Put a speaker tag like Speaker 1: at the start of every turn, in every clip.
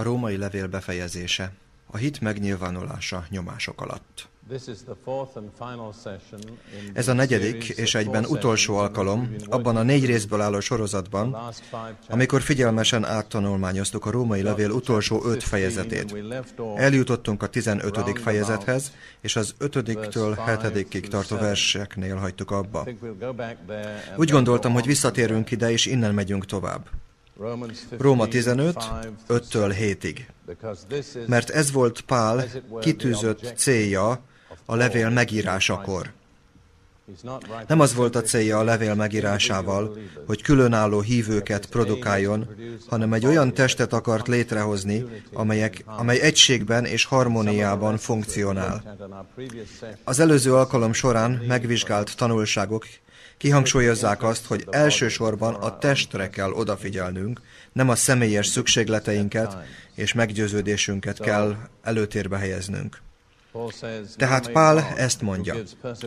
Speaker 1: A római levél befejezése. A hit megnyilvánulása nyomások alatt. Ez a negyedik és egyben utolsó alkalom abban a négy részből álló sorozatban, amikor figyelmesen áttanulmányoztuk a római levél utolsó öt fejezetét. Eljutottunk a 15. fejezethez, és az 5-től 7 tartó verseknél hagytuk abba. Úgy gondoltam, hogy visszatérünk ide, és innen megyünk tovább. Róma 15, 5-től 7-ig. Mert ez volt Pál kitűzött célja a levél megírásakor. Nem az volt a célja a levél megírásával, hogy különálló hívőket produkáljon, hanem egy olyan testet akart létrehozni, amelyek, amely egységben és harmóniában funkcionál. Az előző alkalom során megvizsgált tanulságok kihangsúlyozzák azt, hogy elsősorban a testre kell odafigyelnünk, nem a személyes szükségleteinket és meggyőződésünket kell előtérbe helyeznünk. Tehát Pál ezt mondja.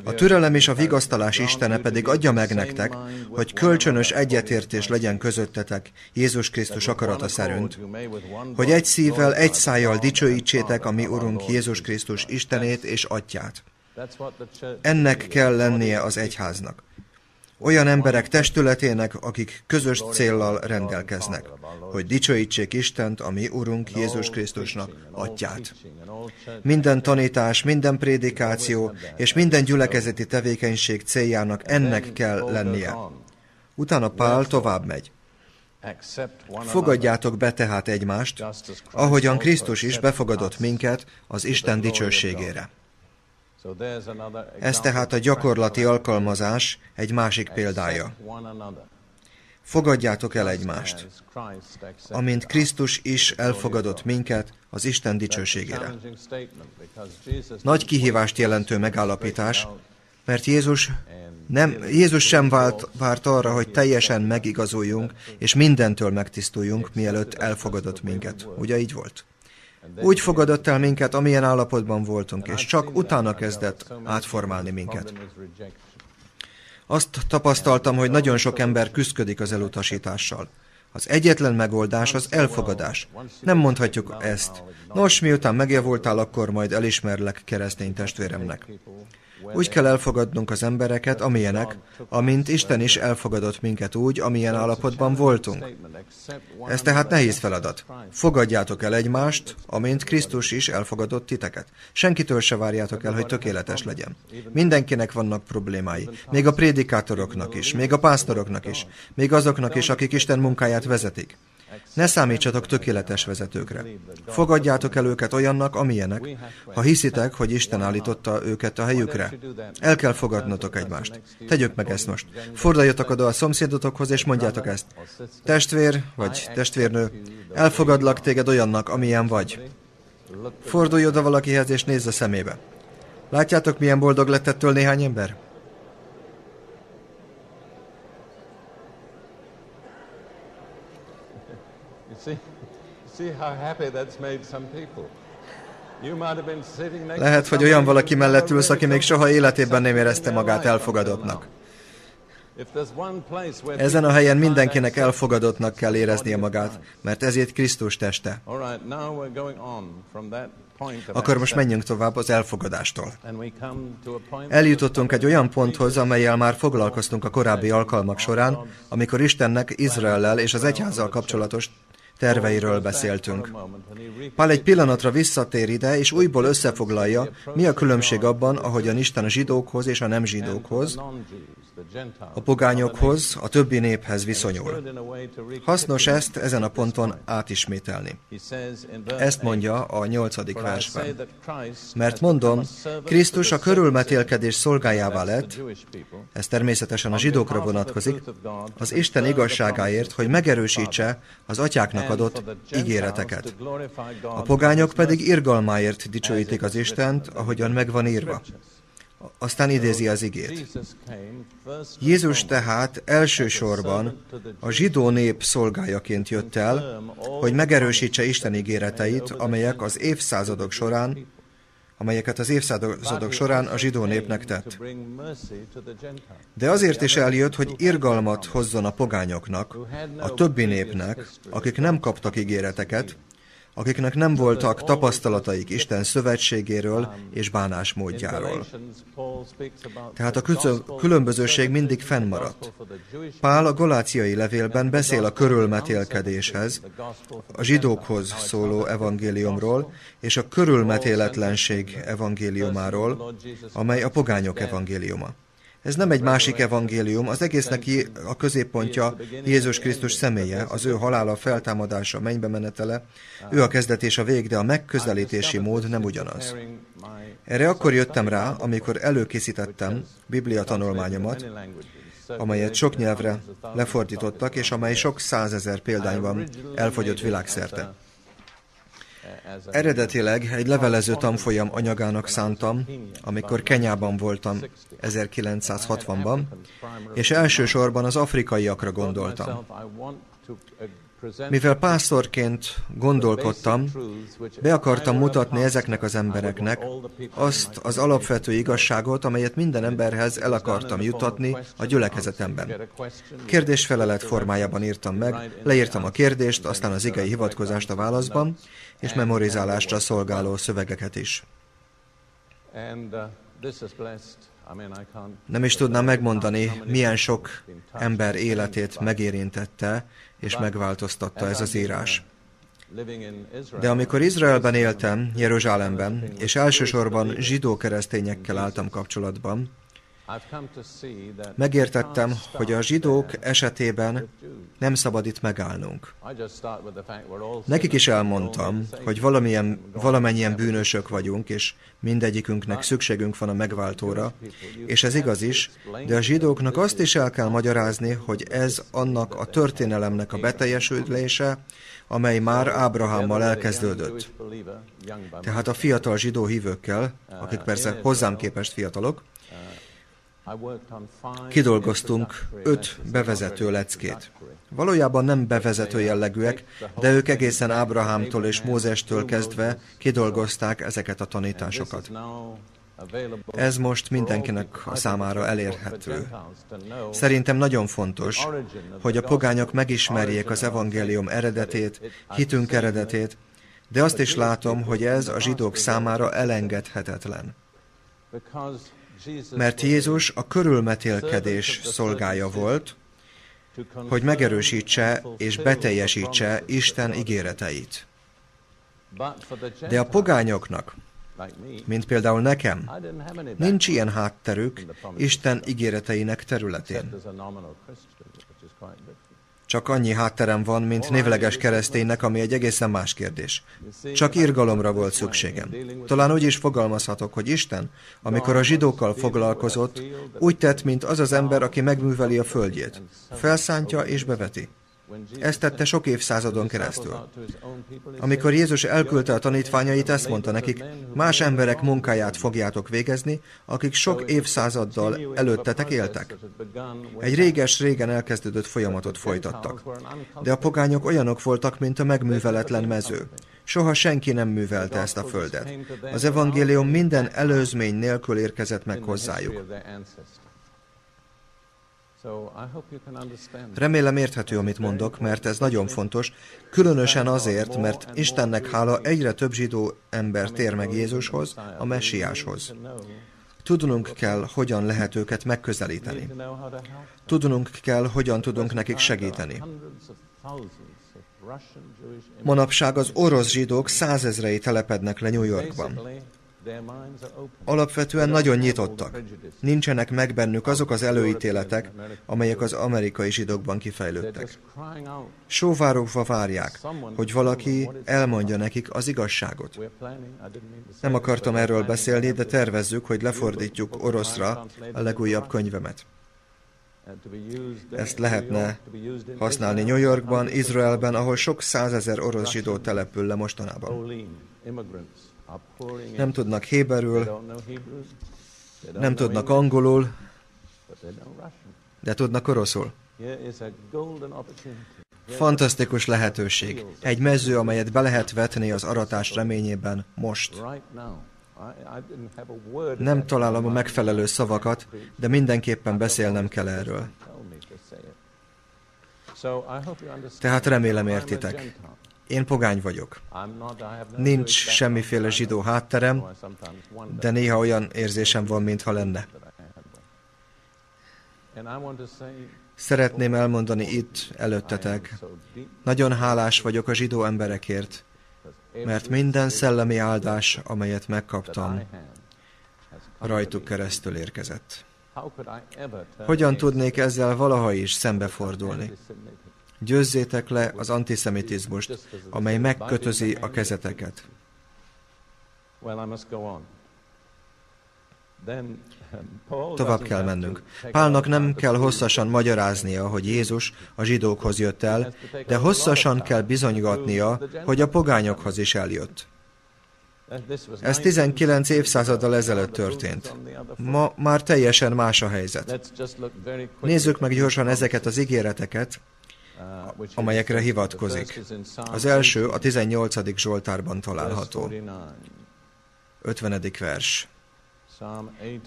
Speaker 1: A türelem és a vigasztalás Istene pedig adja meg nektek, hogy kölcsönös egyetértés legyen közöttetek Jézus Krisztus akarata szerint, hogy egy szívvel, egy szájjal dicsőítsétek a mi Urunk Jézus Krisztus Istenét és Atyát. Ennek kell lennie az egyháznak olyan emberek testületének, akik közös céllal rendelkeznek, hogy dicsőítsék Istent, a mi Urunk Jézus Krisztusnak atyát. Minden tanítás, minden prédikáció és minden gyülekezeti tevékenység céljának ennek kell lennie. Utána Pál tovább megy. Fogadjátok be tehát egymást, ahogyan Krisztus is befogadott minket az Isten dicsőségére. Ez tehát a gyakorlati alkalmazás egy másik példája. Fogadjátok el egymást, amint Krisztus is elfogadott minket az Isten dicsőségére. Nagy kihívást jelentő megállapítás, mert Jézus, nem, Jézus sem vált, várt arra, hogy teljesen megigazuljunk, és mindentől megtisztuljunk, mielőtt elfogadott minket. Ugye így volt? Úgy fogadott el minket, amilyen állapotban voltunk, és csak utána kezdett átformálni minket. Azt tapasztaltam, hogy nagyon sok ember küzdik az elutasítással. Az egyetlen megoldás az elfogadás. Nem mondhatjuk ezt. Nos, miután megjavultál, akkor majd elismerlek keresztény testvéremnek. Úgy kell elfogadnunk az embereket, amilyenek, amint Isten is elfogadott minket úgy, amilyen állapotban voltunk. Ez tehát nehéz feladat. Fogadjátok el egymást, amint Krisztus is elfogadott titeket. Senkitől se várjátok el, hogy tökéletes legyen. Mindenkinek vannak problémái. Még a prédikátoroknak is, még a pásztoroknak is, még azoknak is, akik Isten munkáját vezetik. Ne számítsatok tökéletes vezetőkre. Fogadjátok el őket olyannak, amilyenek, ha hiszitek, hogy Isten állította őket a helyükre. El kell fogadnotok egymást. Tegyük meg ezt most. Forduljatok oda a szomszédotokhoz, és mondjátok ezt. Testvér, vagy testvérnő, elfogadlak téged olyannak, amilyen vagy. Fordulj oda valakihez, és nézz a szemébe. Látjátok, milyen boldog lett ettől néhány ember? Lehet, hogy olyan valaki mellett ülsz, aki még soha életében nem érezte magát elfogadottnak. Ezen a helyen mindenkinek elfogadottnak kell éreznie magát, mert ezért Krisztus teste. Akkor most menjünk tovább az elfogadástól. Eljutottunk egy olyan ponthoz, amelyel már foglalkoztunk a korábbi alkalmak során, amikor Istennek Izraellel és az egyházzal kapcsolatos terveiről beszéltünk. Pál egy pillanatra visszatér ide, és újból összefoglalja, mi a különbség abban, ahogyan Isten a zsidókhoz és a nem zsidókhoz, a pogányokhoz, a többi néphez viszonyul. Hasznos ezt ezen a ponton átismételni. Ezt mondja a nyolcadik versben. Mert mondom, Krisztus a körülmetélkedés szolgájává lett, ez természetesen a zsidókra vonatkozik, az Isten igazságáért, hogy megerősítse az atyáknak adott ígéreteket. A pogányok pedig irgalmáért dicsőítik az Istent, ahogyan megvan írva. Aztán idézi az igét. Jézus tehát elsősorban a zsidó nép szolgájaként jött el, hogy megerősítse Isten ígéreteit, amelyek az évszázadok során amelyeket az évszázadok során a zsidó népnek tett. De azért is eljött, hogy irgalmat hozzon a pogányoknak, a többi népnek, akik nem kaptak ígéreteket, akiknek nem voltak tapasztalataik Isten szövetségéről és bánásmódjáról. Tehát a különbözőség mindig fennmaradt. Pál a Galáciai levélben beszél a körülmetélkedéshez, a zsidókhoz szóló evangéliumról, és a körülmetéletlenség evangéliumáról, amely a pogányok evangéliuma. Ez nem egy másik evangélium, az egésznek a középpontja Jézus Krisztus személye, az ő halála, feltámadása, mennybe menetele, ő a kezdet és a vég, de a megközelítési mód nem ugyanaz. Erre akkor jöttem rá, amikor előkészítettem Biblia tanulmányomat, amelyet sok nyelvre lefordítottak, és amely sok százezer példányban elfogyott világszerte. Eredetileg egy levelező tanfolyam anyagának szántam, amikor Kenyában voltam 1960-ban, és elsősorban az afrikaiakra gondoltam. Mivel pásztorként gondolkodtam, be akartam mutatni ezeknek az embereknek azt az alapvető igazságot, amelyet minden emberhez el akartam jutatni a gyülekezetemben. Kérdésfelelet formájában írtam meg, leírtam a kérdést, aztán az igei hivatkozást a válaszban, és memorizálásra szolgáló szövegeket is. Nem is tudnám megmondani, milyen sok ember életét megérintette és megváltoztatta ez az írás. De amikor Izraelben éltem, Jeruzsálemben, és elsősorban zsidó keresztényekkel álltam kapcsolatban, Megértettem, hogy a zsidók esetében nem szabad itt megállnunk. Nekik is elmondtam, hogy valamilyen, valamennyien bűnösök vagyunk, és mindegyikünknek szükségünk van a megváltóra, és ez igaz is, de a zsidóknak azt is el kell magyarázni, hogy ez annak a történelemnek a beteljesülése, amely már Ábrahámmal elkezdődött. Tehát a fiatal zsidó hívőkkel, akik persze hozzám képest fiatalok, Kidolgoztunk öt bevezető leckét. Valójában nem bevezető jellegűek, de ők egészen Ábrahámtól és Mózestől kezdve kidolgozták ezeket a tanításokat. Ez most mindenkinek a számára elérhető. Szerintem nagyon fontos, hogy a pogányok megismerjék az evangélium eredetét, hitünk eredetét, de azt is látom, hogy ez a zsidók számára elengedhetetlen mert Jézus a körülmetélkedés szolgája volt, hogy megerősítse és beteljesítse Isten ígéreteit. De a pogányoknak, mint például nekem, nincs ilyen hátterük Isten ígéreteinek területén. Csak annyi hátterem van, mint névleges kereszténynek, ami egy egészen más kérdés. Csak irgalomra volt szükségem. Talán úgy is fogalmazhatok, hogy Isten, amikor a zsidókkal foglalkozott, úgy tett, mint az az ember, aki megműveli a földjét. Felszántja és beveti. Ezt tette sok évszázadon keresztül. Amikor Jézus elküldte a tanítványait, ezt mondta nekik, más emberek munkáját fogjátok végezni, akik sok évszázaddal előttetek éltek. Egy réges-régen elkezdődött folyamatot folytattak. De a pogányok olyanok voltak, mint a megműveletlen mező. Soha senki nem művelte ezt a földet. Az evangélium minden előzmény nélkül érkezett meg hozzájuk. Remélem érthető, amit mondok, mert ez nagyon fontos, különösen azért, mert Istennek hála egyre több zsidó ember tér meg Jézushoz, a messiáshoz. Tudnunk kell, hogyan lehet őket megközelíteni. Tudnunk kell, hogyan tudunk nekik segíteni. Manapság az orosz zsidók százezrei telepednek le New Yorkban. Alapvetően nagyon nyitottak. Nincsenek meg bennük azok az előítéletek, amelyek az amerikai zsidókban kifejlődtek. Sóvárogva várják, hogy valaki elmondja nekik az igazságot. Nem akartam erről beszélni, de tervezzük, hogy lefordítjuk oroszra a legújabb könyvemet. Ezt lehetne használni New Yorkban, Izraelben, ahol sok százezer orosz zsidó települ le mostanában. Nem tudnak héberül, nem tudnak angolul, de tudnak oroszul. Fantasztikus lehetőség. Egy mező, amelyet be lehet vetni az aratás reményében most. Nem találom a megfelelő szavakat, de mindenképpen beszélnem kell erről. Tehát remélem értitek. Én pogány vagyok. Nincs semmiféle zsidó hátterem, de néha olyan érzésem van, mintha lenne. Szeretném elmondani itt előttetek, nagyon hálás vagyok a zsidó emberekért, mert minden szellemi áldás, amelyet megkaptam, rajtuk keresztül érkezett. Hogyan tudnék ezzel valaha is szembefordulni? Győzzétek le az antiszemitizmust, amely megkötözi a kezeteket. Tovább kell mennünk. Pálnak nem kell hosszasan magyaráznia, hogy Jézus a zsidókhoz jött el, de hosszasan kell bizonygatnia, hogy a pogányokhoz is eljött. Ez 19 évszázaddal ezelőtt történt. Ma már teljesen más a helyzet. Nézzük meg gyorsan ezeket az ígéreteket, amelyekre hivatkozik. Az első a 18. Zsoltárban található. 50. vers.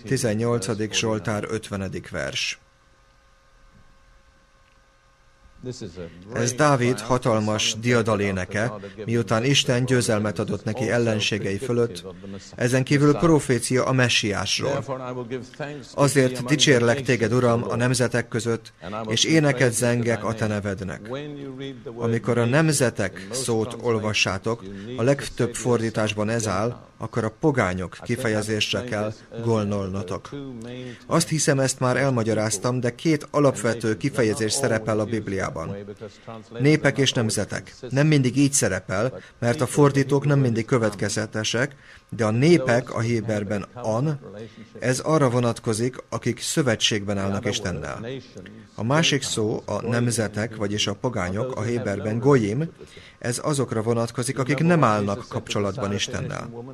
Speaker 1: 18. Zsoltár 50. vers. Ez Dávid hatalmas diadaléneke, miután Isten győzelmet adott neki ellenségei fölött, ezen kívül profécia a messiásról. Azért dicsérlek téged, Uram, a nemzetek között, és éneket zengek a te nevednek. Amikor a nemzetek szót olvassátok, a legtöbb fordításban ez áll, akkor a pogányok kifejezésre kell golnolnotok. Azt hiszem, ezt már elmagyaráztam, de két alapvető kifejezés szerepel a Bibliában. Népek és nemzetek. Nem mindig így szerepel, mert a fordítók nem mindig következetesek, de a népek a Héberben an, ez arra vonatkozik, akik szövetségben állnak Istennel. A másik szó, a nemzetek, vagyis a pogányok, a Héberben goyim, ez azokra vonatkozik, akik nem állnak kapcsolatban Istennel.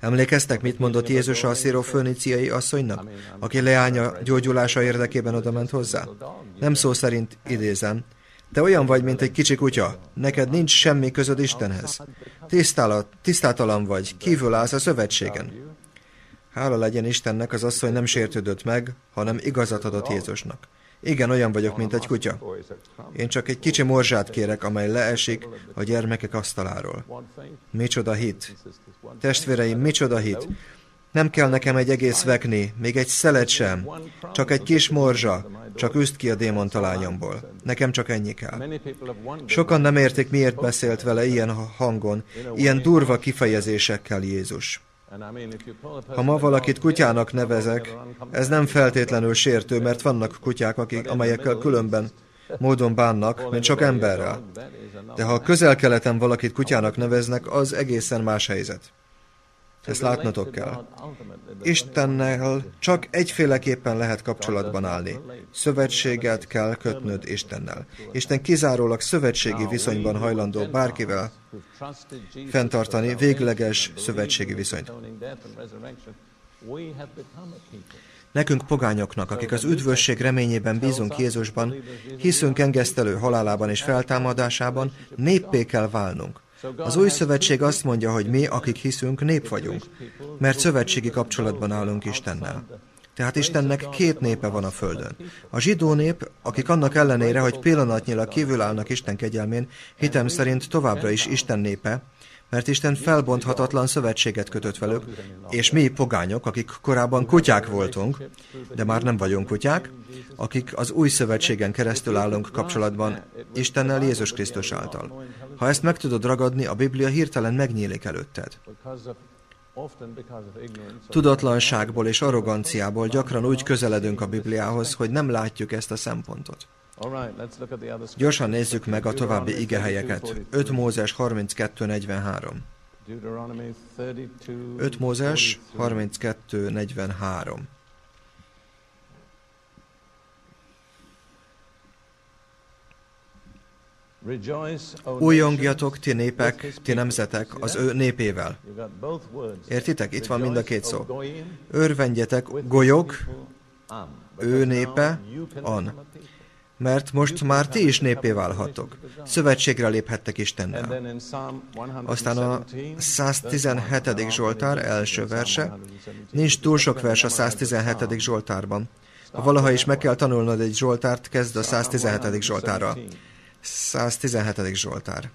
Speaker 1: Emlékeztek, mit mondott Jézus a szíroföniciai asszonynak, aki leánya gyógyulása érdekében oda ment hozzá? Nem szó szerint idézem, te olyan vagy, mint egy kicsi kutya. Neked nincs semmi közöd Istenhez. Tisztálat, tisztátalan vagy, kívül állsz a szövetségen. Hála legyen Istennek, az asszony nem sértődött meg, hanem igazat adott Jézusnak. Igen, olyan vagyok, mint egy kutya. Én csak egy kicsi morzsát kérek, amely leesik a gyermekek asztaláról. Micsoda hit. Testvéreim, micsoda hit. Nem kell nekem egy egész vekni, még egy szelet sem, csak egy kis morzsa, csak üst ki a démon talányomból. Nekem csak ennyi kell. Sokan nem értik, miért beszélt vele ilyen hangon, ilyen durva kifejezésekkel Jézus. Ha ma valakit kutyának nevezek, ez nem feltétlenül sértő, mert vannak kutyák, akik, amelyekkel különben módon bánnak, mint sok emberrel. De ha a közel-keleten valakit kutyának neveznek, az egészen más helyzet. Ezt látnotok kell. Istennel csak egyféleképpen lehet kapcsolatban állni. Szövetséget kell kötnöd Istennel. Isten kizárólag szövetségi viszonyban hajlandó bárkivel fenntartani végleges szövetségi viszonyt. Nekünk pogányoknak, akik az üdvösség reményében bízunk Jézusban, hiszünk engesztelő halálában és feltámadásában, néppé kell válnunk. Az új szövetség azt mondja, hogy mi, akik hiszünk, nép vagyunk, mert szövetségi kapcsolatban állunk Istennel. Tehát Istennek két népe van a Földön. A zsidó nép, akik annak ellenére, hogy pillanatnyilag kívül állnak Isten kegyelmén, hitem szerint továbbra is Isten népe, mert Isten felbonthatatlan szövetséget kötött velük, és mi pogányok, akik korábban kutyák voltunk, de már nem vagyunk kutyák, akik az új szövetségen keresztül állunk kapcsolatban Istennel Jézus Krisztus által. Ha ezt meg tudod ragadni, a Biblia hirtelen megnyílik előtted. Tudatlanságból és arroganciából gyakran úgy közeledünk a Bibliához, hogy nem látjuk ezt a szempontot. Gyorsan nézzük meg a további igehelyeket. 5 Mózes 32.43 5 Mózes 32.43 Újongjatok, ti népek, ti nemzetek, az ő népével. Értitek? Itt van mind a két szó. Örvendjetek, golyog, ő népe, an mert most már ti is népé válhatok. Szövetségre léphettek Istennel. Aztán a 117. Zsoltár első verse. Nincs túl sok vers a 117. Zsoltárban. Ha valaha is meg kell tanulnod egy Zsoltárt, kezd a 117. Zsoltárral. 117. Zsoltár.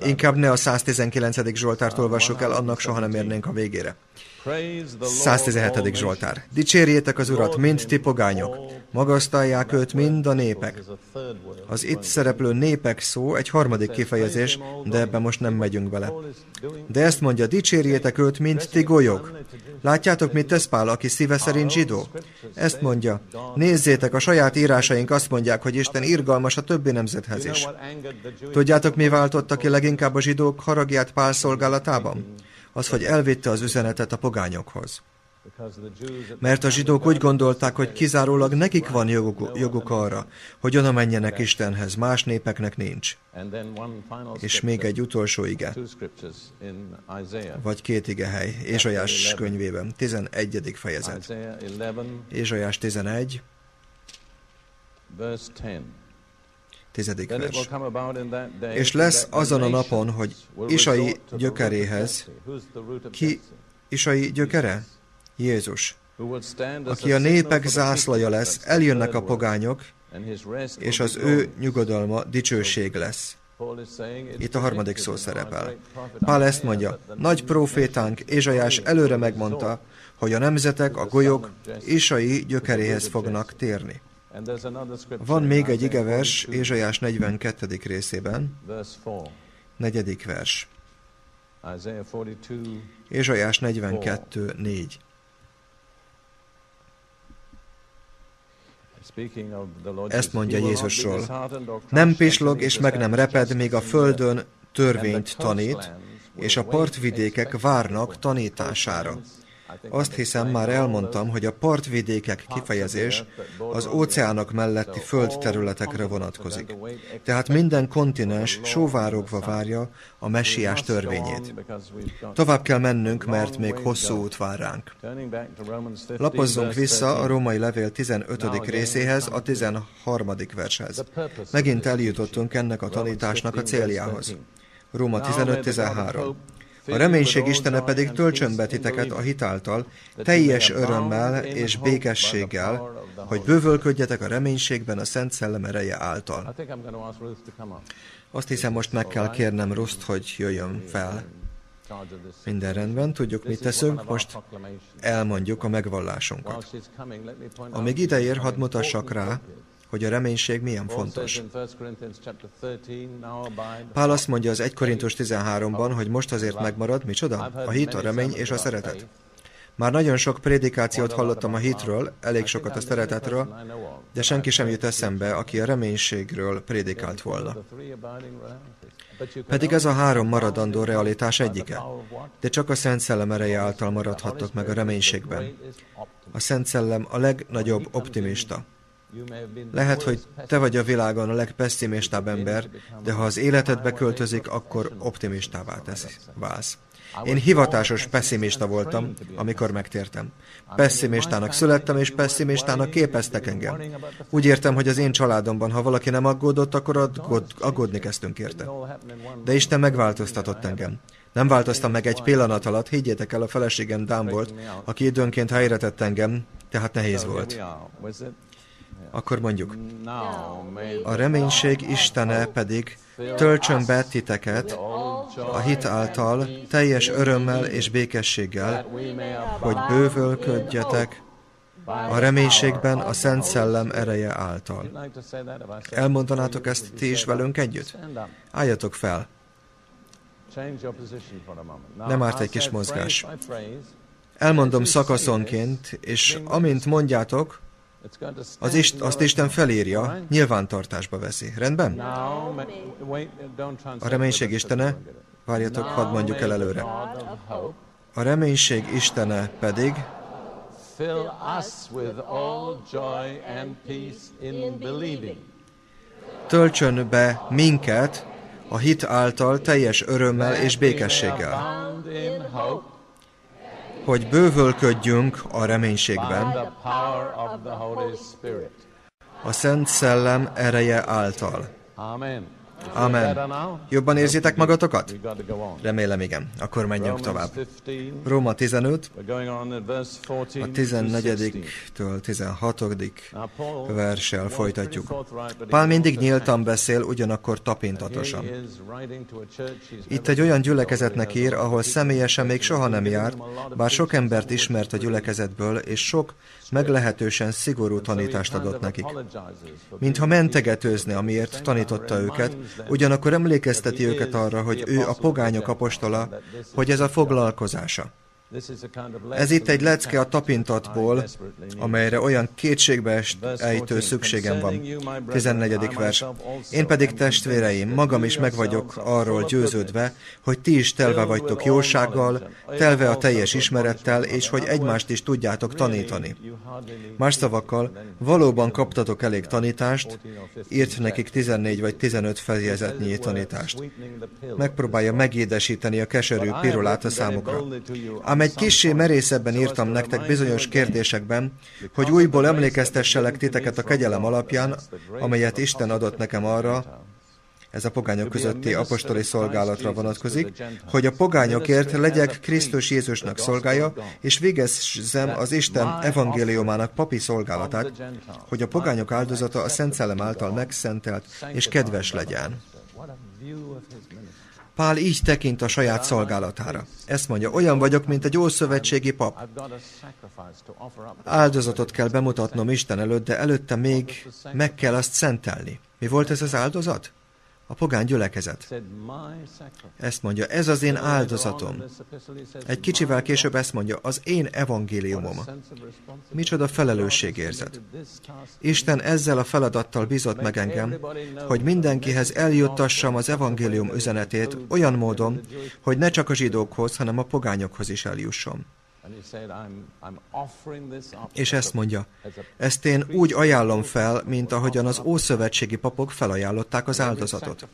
Speaker 1: Inkább ne a 119. Zsoltárt olvassuk el, annak soha nem érnénk a végére. 117. Zsoltár. Dicsérjétek az Urat, mind ti pogányok, magasztalják őt mind a népek. Az itt szereplő népek szó egy harmadik kifejezés, de ebben most nem megyünk bele. De ezt mondja, dicsérjétek őt, mint ti golyok. Látjátok, mit tesz Pál, aki szíve szerint zsidó? Ezt mondja, nézzétek, a saját írásaink azt mondják, hogy Isten irgalmas a többi nemzethez is. Tudjátok, mi váltotta ki leginkább a zsidók haragját Pál szolgálatában? az, hogy elvitte az üzenetet a pogányokhoz. Mert a zsidók úgy gondolták, hogy kizárólag nekik van joguk, joguk arra, hogy oda menjenek Istenhez, más népeknek nincs. És még egy utolsó ige, vagy két ige hely, Ézsajás könyvében, 11. fejezet. Ézsajás 11, tizedik vers. És lesz azon a napon, hogy Isai gyökeréhez, ki Isai gyökere? Jézus, aki a népek zászlaja lesz, eljönnek a pogányok, és az ő nyugodalma dicsőség lesz. Itt a harmadik szó szerepel. Pál ezt mondja, nagy profétánk Ézsajás előre megmondta, hogy a nemzetek, a golyok Isai gyökeréhez fognak térni. Van még egy igevers Ézsajás 42. részében, negyedik vers. Ézsajás 42. 4. Ezt mondja Jézusról. Nem pislog és meg nem reped, még a földön törvényt tanít, és a partvidékek várnak tanítására. Azt hiszem, már elmondtam, hogy a partvidékek kifejezés az óceánok melletti földterületekre vonatkozik. Tehát minden kontinens sóvárogva várja a messiás törvényét. Tovább kell mennünk, mert még hosszú út vár ránk. Lapozzunk vissza a római levél 15. részéhez, a 13. vershez. Megint eljutottunk ennek a tanításnak a céljához. Róma 15-13. A reménység Istene pedig töltsön be titeket a hitáltal, teljes örömmel és békességgel, hogy bővölködjetek a reménységben a Szent Szellem ereje által. Azt hiszem, most meg kell kérnem Ruszt, hogy jöjjön fel. Minden rendben, tudjuk, mit teszünk, most elmondjuk a megvallásunkat. Amíg ide ér, hadd mutassak rá, hogy a reménység milyen fontos. Pál azt mondja az 1 Korintus 13-ban, hogy most azért megmarad, micsoda? A hit, a remény és a szeretet. Már nagyon sok prédikációt hallottam a hitről, elég sokat a szeretetről, de senki sem jut eszembe, aki a reménységről prédikált volna. Pedig ez a három maradandó realitás egyike. De csak a Szent Szellem ereje által maradhattok meg a reménységben. A Szent Szellem a legnagyobb optimista. Lehet, hogy te vagy a világon a legpesszimistább ember, de ha az életedbe költözik, akkor optimistává tesz, válsz. Én hivatásos pessimista voltam, amikor megtértem. Pessimistának születtem, és pessimistának képeztek engem. Úgy értem, hogy az én családomban, ha valaki nem aggódott, akkor aggód, aggódni kezdtünk érte. De Isten megváltoztatott engem. Nem változtam meg egy pillanat alatt, higgyétek el, a feleségem Dán volt, aki időnként helyre tett engem, tehát nehéz volt. Akkor mondjuk, a reménység Istene pedig töltsön be titeket a hit által teljes örömmel és békességgel, hogy bővölködjetek a reménységben a Szent Szellem ereje által. Elmondanátok ezt ti is velünk együtt? Álljatok fel! Nem árt egy kis mozgás. Elmondom szakaszonként, és amint mondjátok, az ist, azt Isten felírja, nyilvántartásba veszi. Rendben? A reménység Istene, várjatok, hadd mondjuk el előre. A reménység Istene pedig töltsön be minket a hit által teljes örömmel és békességgel hogy bővölködjünk a reménységben a Szent Szellem ereje által. Amen. Jobban érzitek magatokat? Remélem igen. Akkor menjünk tovább. Róma 15, a 14-től 16. verssel folytatjuk. Pál mindig nyíltan beszél, ugyanakkor tapintatosan. Itt egy olyan gyülekezetnek ír, ahol személyesen még soha nem járt, bár sok embert ismert a gyülekezetből, és sok meglehetősen szigorú tanítást adott nekik. Mintha mentegetőzne, amiért tanította őket, ugyanakkor emlékezteti őket arra, hogy ő a pogányok apostola, hogy ez a foglalkozása. Ez itt egy lecke a tapintatból, amelyre olyan kétségbe ejtő szükségem van. 14. vers. Én pedig testvéreim, magam is meg vagyok arról győződve, hogy ti is telve vagytok jósággal, telve a teljes ismerettel, és hogy egymást is tudjátok tanítani. Más szavakkal, valóban kaptatok elég tanítást, írt nekik 14 vagy 15 fejezetnyi tanítást. Megpróbálja megédesíteni a keserű pirulát a számukra. Ám egy kissé merészebben írtam nektek bizonyos kérdésekben, hogy újból emlékeztesselek titeket a kegyelem alapján, amelyet Isten adott nekem arra, ez a pogányok közötti apostoli szolgálatra vonatkozik, hogy a pogányokért legyek Krisztus Jézusnak szolgája, és végezzem az Isten evangéliumának papi szolgálatát, hogy a pogányok áldozata a Szent Szellem által megszentelt és kedves legyen. Pál így tekint a saját szolgálatára. Ezt mondja, olyan vagyok, mint egy ószövetségi pap. Áldozatot kell bemutatnom Isten előtt, de előtte még meg kell azt szentelni. Mi volt ez az áldozat? A pogány gyülekezet. Ezt mondja, ez az én áldozatom. Egy kicsivel később ezt mondja, az én evangéliumom. Micsoda felelősségérzet. Isten ezzel a feladattal bizott meg engem, hogy mindenkihez eljuttassam az evangélium üzenetét olyan módon, hogy ne csak a zsidókhoz, hanem a pogányokhoz is eljusson. És ezt mondja, ezt én úgy ajánlom fel, mint ahogyan az ószövetségi papok felajánlották az áldozatot.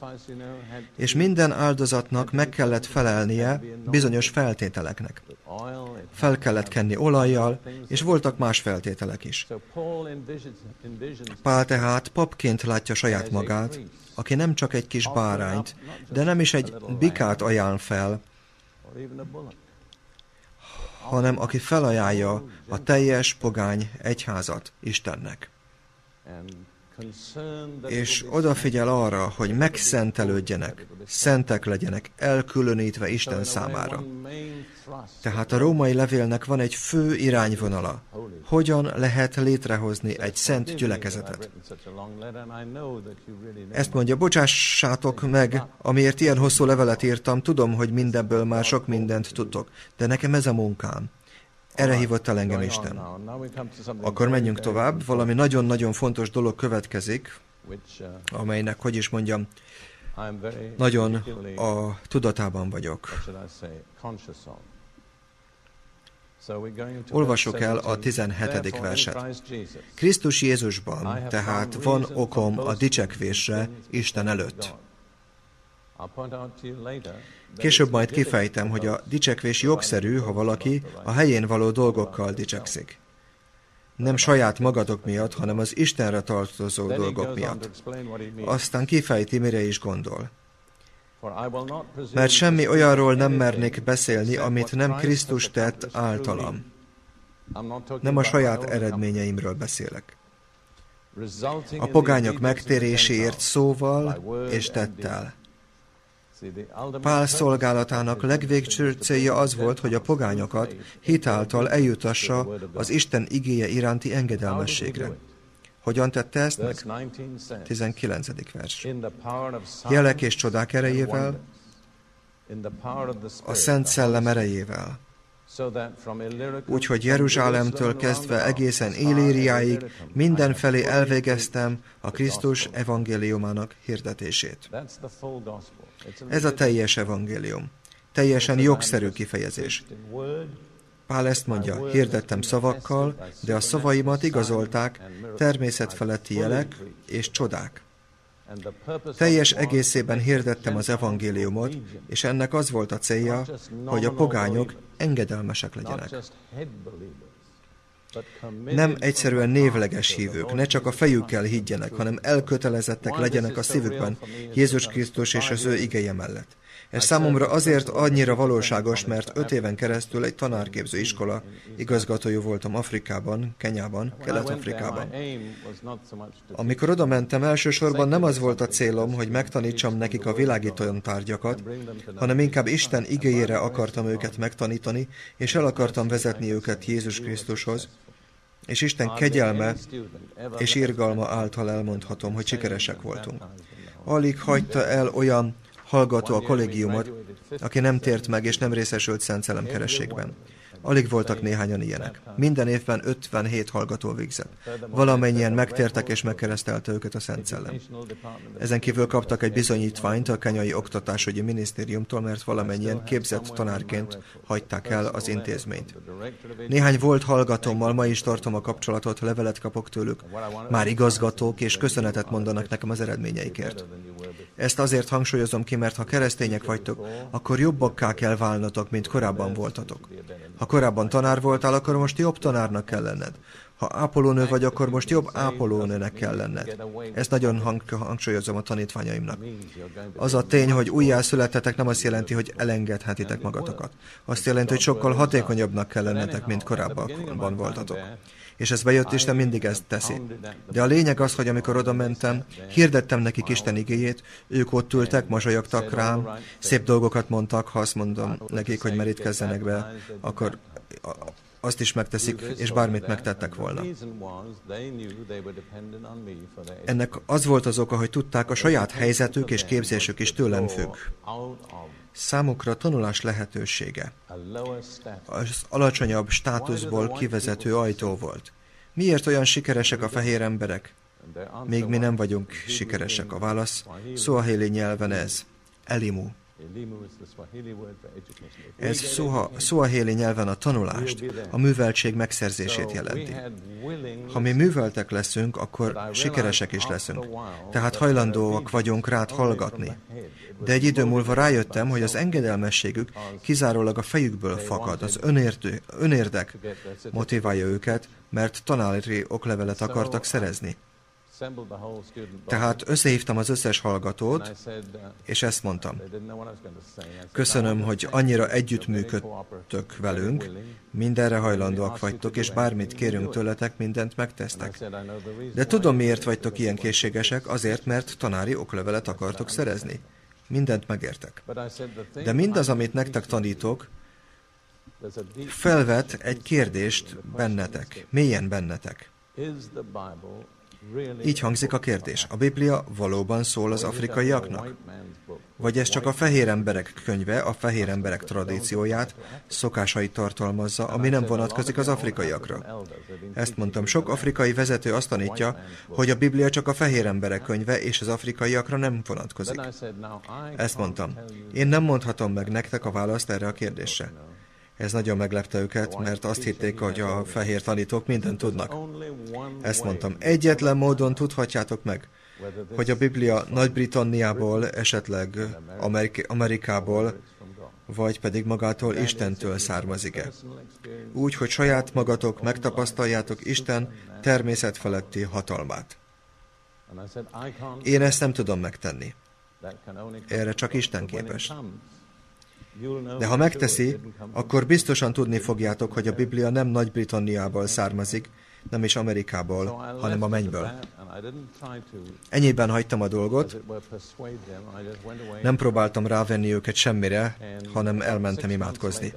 Speaker 1: És minden áldozatnak meg kellett felelnie bizonyos feltételeknek. Fel kellett kenni olajjal, és voltak más feltételek is. Pál tehát papként látja saját magát, aki nem csak egy kis bárányt, de nem is egy bikát ajánl fel, hanem aki felajánlja a teljes pogány egyházat Istennek. És odafigyel arra, hogy megszentelődjenek, szentek legyenek, elkülönítve Isten számára. Tehát a római levélnek van egy fő irányvonala. Hogyan lehet létrehozni egy szent gyülekezetet? Ezt mondja, bocsássátok meg, amiért ilyen hosszú levelet írtam, tudom, hogy mindenből már sok mindent tudtok, de nekem ez a munkám. Erre hívott el engem Isten. Akkor menjünk tovább. Valami nagyon-nagyon fontos dolog következik, amelynek, hogy is mondjam, nagyon a tudatában vagyok. Olvasok el a 17. verset. Krisztus Jézusban, tehát van okom a dicsekvésre Isten előtt. Később majd kifejtem, hogy a dicsekvés jogszerű, ha valaki a helyén való dolgokkal dicsekszik. Nem saját magatok miatt, hanem az Istenre tartozó dolgok miatt. Aztán kifejti, mire is gondol. Mert semmi olyanról nem mernék beszélni, amit nem Krisztus tett általam. Nem a saját eredményeimről beszélek. A pogányok megtéréséért szóval és tettel. Pál szolgálatának legvégső célja az volt, hogy a pogányokat hitáltal eljutassa az Isten igéje iránti engedelmességre. Hogyan tette ezt meg? 19. vers. Jelek és csodák erejével, a Szent Szellem erejével. Úgyhogy Jeruzsálemtől kezdve egészen Élériáig mindenfelé elvégeztem a Krisztus evangéliumának hirdetését. Ez a teljes evangélium. Teljesen jogszerű kifejezés. Pál ezt mondja, hirdettem szavakkal, de a szavaimat igazolták természetfeletti jelek és csodák. Teljes egészében hirdettem az evangéliumot, és ennek az volt a célja, hogy a pogányok engedelmesek legyenek. Nem egyszerűen névleges hívők, ne csak a fejükkel higgyenek, hanem elkötelezettek legyenek a szívükben Jézus Krisztus és az ő igeje mellett. Ez számomra azért annyira valóságos, mert öt éven keresztül egy tanárképző iskola igazgatója voltam Afrikában, Kenyában, Kelet-Afrikában. Amikor oda mentem, elsősorban nem az volt a célom, hogy megtanítsam nekik a világi tantárgyakat, hanem inkább Isten igéjére akartam őket megtanítani, és el akartam vezetni őket Jézus Krisztushoz, és Isten kegyelme és irgalma által elmondhatom, hogy sikeresek voltunk. Alig hagyta el olyan hallgató a kollégiumot, aki nem tért meg és nem részesült Szent kerességben. Alig voltak néhányan ilyenek. Minden évben 57 hallgató végzett. Valamennyien megtértek és megkeresztelte őket a Szent Szellem. Ezen kívül kaptak egy bizonyítványt a kenyai oktatásügyi minisztériumtól, mert valamennyien képzett tanárként hagyták el az intézményt. Néhány volt hallgatómmal ma is tartom a kapcsolatot, levelet kapok tőlük. Már igazgatók és köszönetet mondanak nekem az eredményeikért. Ezt azért hangsúlyozom ki, mert ha keresztények vagytok, akkor jobbakká kell válnotok, mint korábban voltatok. Ha korábban tanár voltál, akkor most jobb tanárnak kell lenned. Ha ápolónő vagy, akkor most jobb ápolónőnek kell lenned. Ezt nagyon hang hangsúlyozom a tanítványaimnak. Az a tény, hogy újjászületetek nem azt jelenti, hogy elengedhetitek magatokat. Azt jelenti, hogy sokkal hatékonyabbnak kell lennetek, mint korábban voltatok és ez bejött, Isten mindig ezt teszi. De a lényeg az, hogy amikor oda mentem, hirdettem nekik Isten igéjét, ők ott ültek, mosolyogtak rám, szép dolgokat mondtak, ha azt mondom nekik, hogy merítkezzenek be, akkor azt is megteszik, és bármit megtettek volna. Ennek az volt az oka, hogy tudták, a saját helyzetük és képzésük is tőlem függ számukra tanulás lehetősége. Az alacsonyabb státuszból kivezető ajtó volt. Miért olyan sikeresek a fehér emberek? Még mi nem vagyunk sikeresek. A válasz szóahéli nyelven ez. Elimu. Ez szóahéli nyelven a tanulást, a műveltség megszerzését jelenti. Ha mi műveltek leszünk, akkor sikeresek is leszünk. Tehát hajlandóak vagyunk rád hallgatni. De egy idő múlva rájöttem, hogy az engedelmességük kizárólag a fejükből fakad, az önértő, önérdek motiválja őket, mert tanári oklevelet akartak szerezni. Tehát összehívtam az összes hallgatót, és ezt mondtam. Köszönöm, hogy annyira együttműködtök velünk, mindenre hajlandóak vagytok, és bármit kérünk tőletek, mindent megtesztek. De tudom, miért vagytok ilyen készségesek, azért, mert tanári oklevelet akartok szerezni. Mindent megértek. De mindaz, amit nektek tanítok, felvet egy kérdést bennetek, mélyen bennetek. Így hangzik a kérdés. A Biblia valóban szól az afrikaiaknak? Vagy ez csak a fehér emberek könyve, a fehér emberek tradícióját, szokásait tartalmazza, ami nem vonatkozik az afrikaiakra? Ezt mondtam, sok afrikai vezető azt tanítja, hogy a Biblia csak a fehér emberek könyve, és az afrikaiakra nem vonatkozik. Ezt mondtam. Én nem mondhatom meg nektek a választ erre a kérdésre. Ez nagyon meglepte őket, mert azt hitték, hogy a fehér tanítók mindent tudnak. Ezt mondtam, egyetlen módon tudhatjátok meg, hogy a Biblia Nagy-Britanniából, esetleg Amerik- Amerikából, vagy pedig magától Istentől származik-e. Úgy, hogy saját magatok megtapasztaljátok Isten természetfeletti hatalmát. Én ezt nem tudom megtenni. Erre csak Isten képes. De ha megteszi, akkor biztosan tudni fogjátok, hogy a Biblia nem Nagy-Britanniából származik, nem is Amerikából, hanem a mennyből. Ennyiben hagytam a dolgot, nem próbáltam rávenni őket semmire, hanem elmentem imádkozni.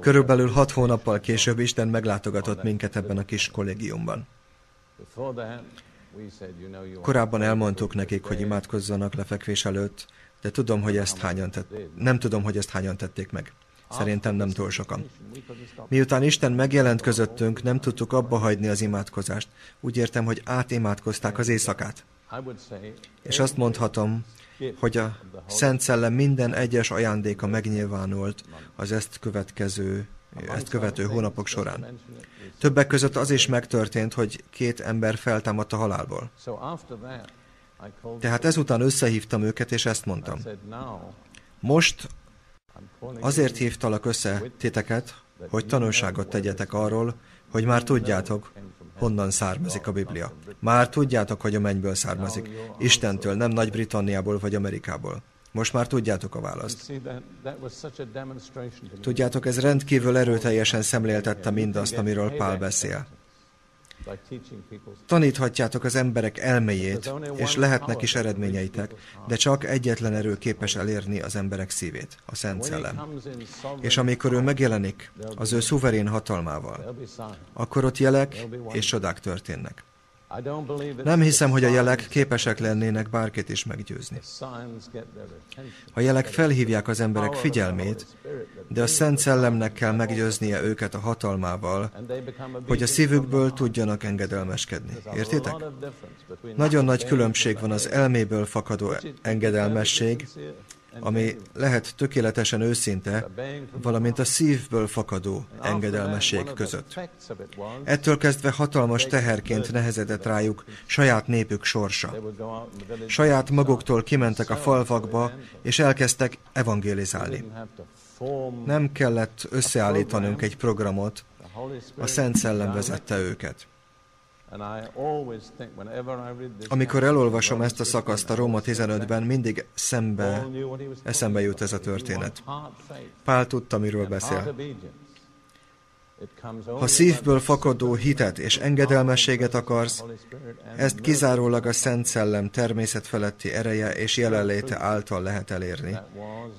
Speaker 1: Körülbelül hat hónappal később Isten meglátogatott minket ebben a kis kollégiumban. Korábban elmondtuk nekik, hogy imádkozzanak lefekvés előtt, de tudom, hogy ezt hányan tett, nem tudom, hogy ezt hányan tették meg. Szerintem nem túl sokan. Miután Isten megjelent közöttünk, nem tudtuk abba hagyni az imádkozást. Úgy értem, hogy átimádkozták az éjszakát. És azt mondhatom, hogy a Szent Szellem minden egyes ajándéka megnyilvánult az ezt következő, ezt követő hónapok során. Többek között az is megtörtént, hogy két ember feltámadt a halálból. Tehát ezután összehívtam őket, és ezt mondtam. Most azért hívtalak össze titeket, hogy tanulságot tegyetek arról, hogy már tudjátok, honnan származik a Biblia. Már tudjátok, hogy a mennyből származik. Istentől, nem Nagy-Britanniából vagy Amerikából. Most már tudjátok a választ. Tudjátok, ez rendkívül erőteljesen szemléltette mindazt, amiről Pál beszél. Taníthatjátok az emberek elméjét, és lehetnek is eredményeitek, de csak egyetlen erő képes elérni az emberek szívét, a Szent Szellem. És amikor ő megjelenik az ő szuverén hatalmával, akkor ott jelek és csodák történnek. Nem hiszem, hogy a jelek képesek lennének bárkit is meggyőzni. A jelek felhívják az emberek figyelmét, de a Szent Szellemnek kell meggyőznie őket a hatalmával, hogy a szívükből tudjanak engedelmeskedni. Értitek? Nagyon nagy különbség van az elméből fakadó engedelmesség ami lehet tökéletesen őszinte, valamint a szívből fakadó engedelmesség között. Ettől kezdve hatalmas teherként nehezedett rájuk saját népük sorsa. Saját maguktól kimentek a falvakba, és elkezdtek evangélizálni. Nem kellett összeállítanunk egy programot, a Szent Szellem vezette őket. Amikor elolvasom ezt a szakaszt a Róma 15-ben, mindig szembe, eszembe jut ez a történet. Pál tudta, miről beszél. Ha szívből fakadó hitet és engedelmességet akarsz, ezt kizárólag a Szent Szellem természet feletti ereje és jelenléte által lehet elérni,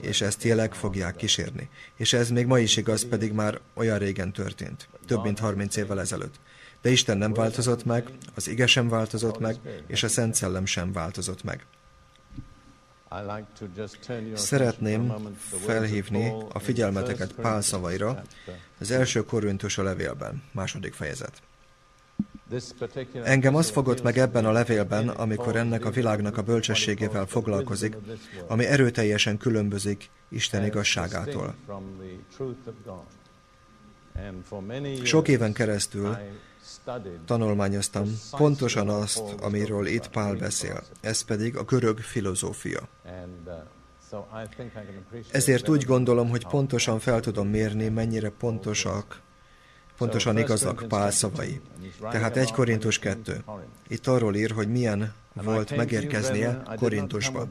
Speaker 1: és ezt jelek fogják kísérni. És ez még ma is igaz, pedig már olyan régen történt, több mint 30 évvel ezelőtt. De Isten nem változott meg, az ige sem változott meg, és a Szent Szellem sem változott meg. Szeretném felhívni a figyelmeteket Pál szavaira az első korintus a levélben, második fejezet. Engem az fogott meg ebben a levélben, amikor ennek a világnak a bölcsességével foglalkozik, ami erőteljesen különbözik Isten igazságától. Sok éven keresztül tanulmányoztam pontosan azt, amiről itt Pál beszél, ez pedig a görög filozófia. Ezért úgy gondolom, hogy pontosan fel tudom mérni, mennyire pontosak pontosan igazak Pál szavai. Tehát 1 Korintus 2. Itt arról ír, hogy milyen volt megérkeznie Korintusba.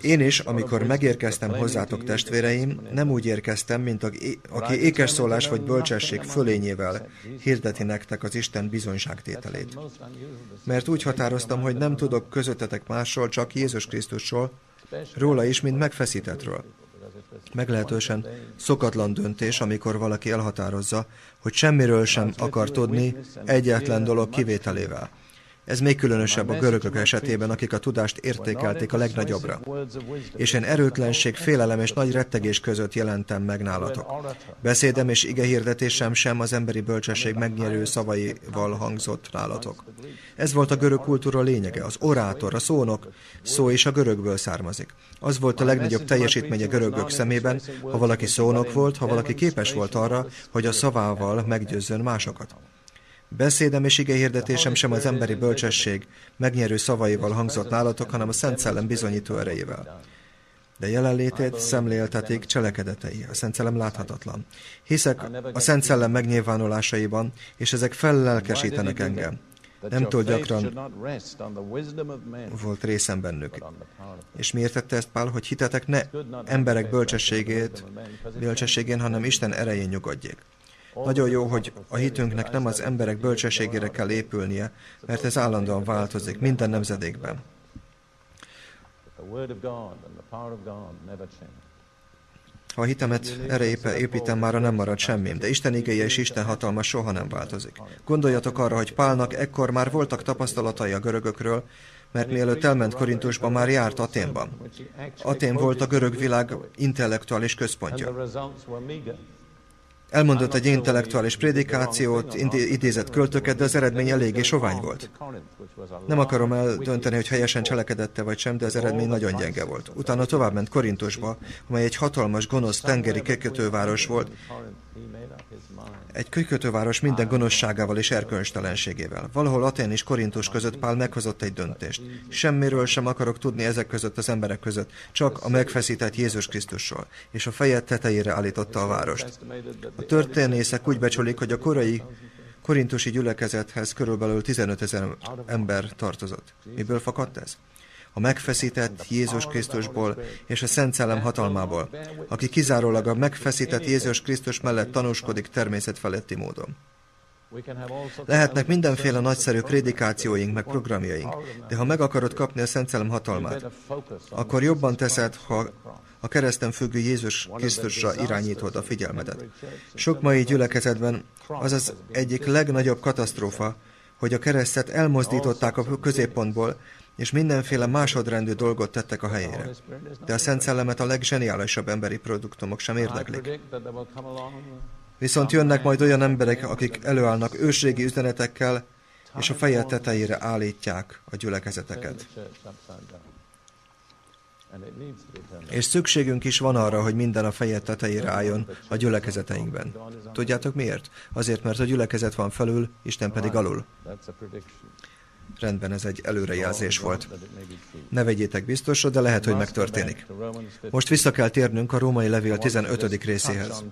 Speaker 1: Én is, amikor megérkeztem hozzátok testvéreim, nem úgy érkeztem, mint aki ékes szólás vagy bölcsesség fölényével hirdeti nektek az Isten bizonyságtételét. Mert úgy határoztam, hogy nem tudok közöttetek másról, csak Jézus Krisztusról, róla is, mint megfeszítetről meglehetősen szokatlan döntés, amikor valaki elhatározza, hogy semmiről sem akar tudni egyetlen dolog kivételével. Ez még különösebb a görögök esetében, akik a tudást értékelték a legnagyobbra. És én erőtlenség, félelem és nagy rettegés között jelentem meg nálatok. Beszédem és hirdetésem sem az emberi bölcsesség megnyerő szavaival hangzott nálatok. Ez volt a görög kultúra lényege, az orátor, a szónok, szó is a görögből származik. Az volt a legnagyobb teljesítmény a görögök szemében, ha valaki szónok volt, ha valaki képes volt arra, hogy a szavával meggyőzzön másokat. Beszédem és hirdetésem sem az emberi bölcsesség megnyerő szavaival hangzott nálatok, hanem a Szent Szellem bizonyító erejével. De jelenlétét szemléltetik cselekedetei. A Szent Szellem láthatatlan. Hiszek a Szent Szellem megnyilvánulásaiban, és ezek fellelkesítenek engem. Nem túl gyakran volt részem bennük. És miért tette ezt Pál, hogy hitetek ne emberek bölcsességét, bölcsességén, hanem Isten erején nyugodjék. Nagyon jó, hogy a hitünknek nem az emberek bölcsességére kell épülnie, mert ez állandóan változik minden nemzedékben. Ha a hitemet erre építem, már nem marad semmim, de Isten igéje és Isten hatalma soha nem változik. Gondoljatok arra, hogy Pálnak ekkor már voltak tapasztalatai a görögökről, mert mielőtt elment Korintusba, már járt Aténban. Atén volt a görög világ intellektuális központja. Elmondott egy intellektuális prédikációt, idézett költöket, de az eredmény eléggé sovány volt. Nem akarom eldönteni, hogy helyesen cselekedette vagy sem, de az eredmény nagyon gyenge volt. Utána tovább ment Korintusba, amely egy hatalmas, gonosz tengeri kikötőváros volt, Egy kölykötőváros minden gonoszságával és erkölcstelenségével. Valahol Atén és Korintus között Pál meghozott egy döntést. Semmiről sem akarok tudni ezek között az emberek között, csak a megfeszített Jézus Krisztusról, és a feje tetejére állította a várost. A történészek úgy becsolik, hogy a korai korintusi gyülekezethez körülbelül 15 ezer ember tartozott. Miből fakadt ez? A megfeszített Jézus Krisztusból és a Szent Szellem hatalmából, aki kizárólag a megfeszített Jézus Krisztus mellett tanúskodik természet feletti módon. Lehetnek mindenféle nagyszerű prédikációink, meg programjaink, de ha meg akarod kapni a Szent Szellem hatalmát, akkor jobban teszed, ha a kereszten függő Jézus Krisztusra irányítod a figyelmedet. Sok mai gyülekezetben az az egyik legnagyobb katasztrófa, hogy a keresztet elmozdították a középpontból, és mindenféle másodrendű dolgot tettek a helyére. De a Szent Szellemet a leggeniálisabb emberi produktumok sem érdeklik. Viszont jönnek majd olyan emberek, akik előállnak ősrégi üzenetekkel, és a feje tetejére állítják a gyülekezeteket. És szükségünk is van arra, hogy minden a feje tetejére álljon a gyülekezeteinkben. Tudjátok miért? Azért, mert a gyülekezet van felül, Isten pedig alul. Rendben, ez egy előrejelzés volt. Ne vegyétek biztosra, de lehet, hogy megtörténik. Most vissza kell térnünk a római levél 15. részéhez.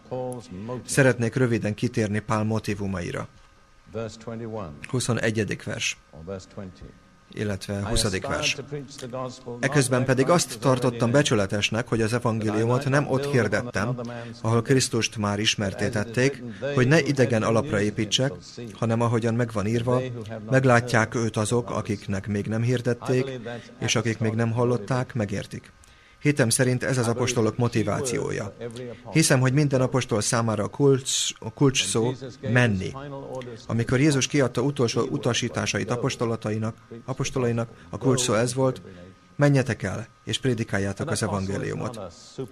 Speaker 1: Szeretnék röviden kitérni Pál motivumaira. 21. vers illetve 20. vers. Eközben pedig azt tartottam becsületesnek, hogy az evangéliumot nem ott hirdettem, ahol Krisztust már ismertétették, hogy ne idegen alapra építsek, hanem ahogyan megvan írva, meglátják őt azok, akiknek még nem hirdették, és akik még nem hallották, megértik. Hitem szerint ez az apostolok motivációja. Hiszem, hogy minden apostol számára a kulcs, a kulcs szó menni. Amikor Jézus kiadta utolsó utasításait apostolatainak, apostolainak, a kulcs szó ez volt, Menjetek el, és prédikáljátok az evangéliumot.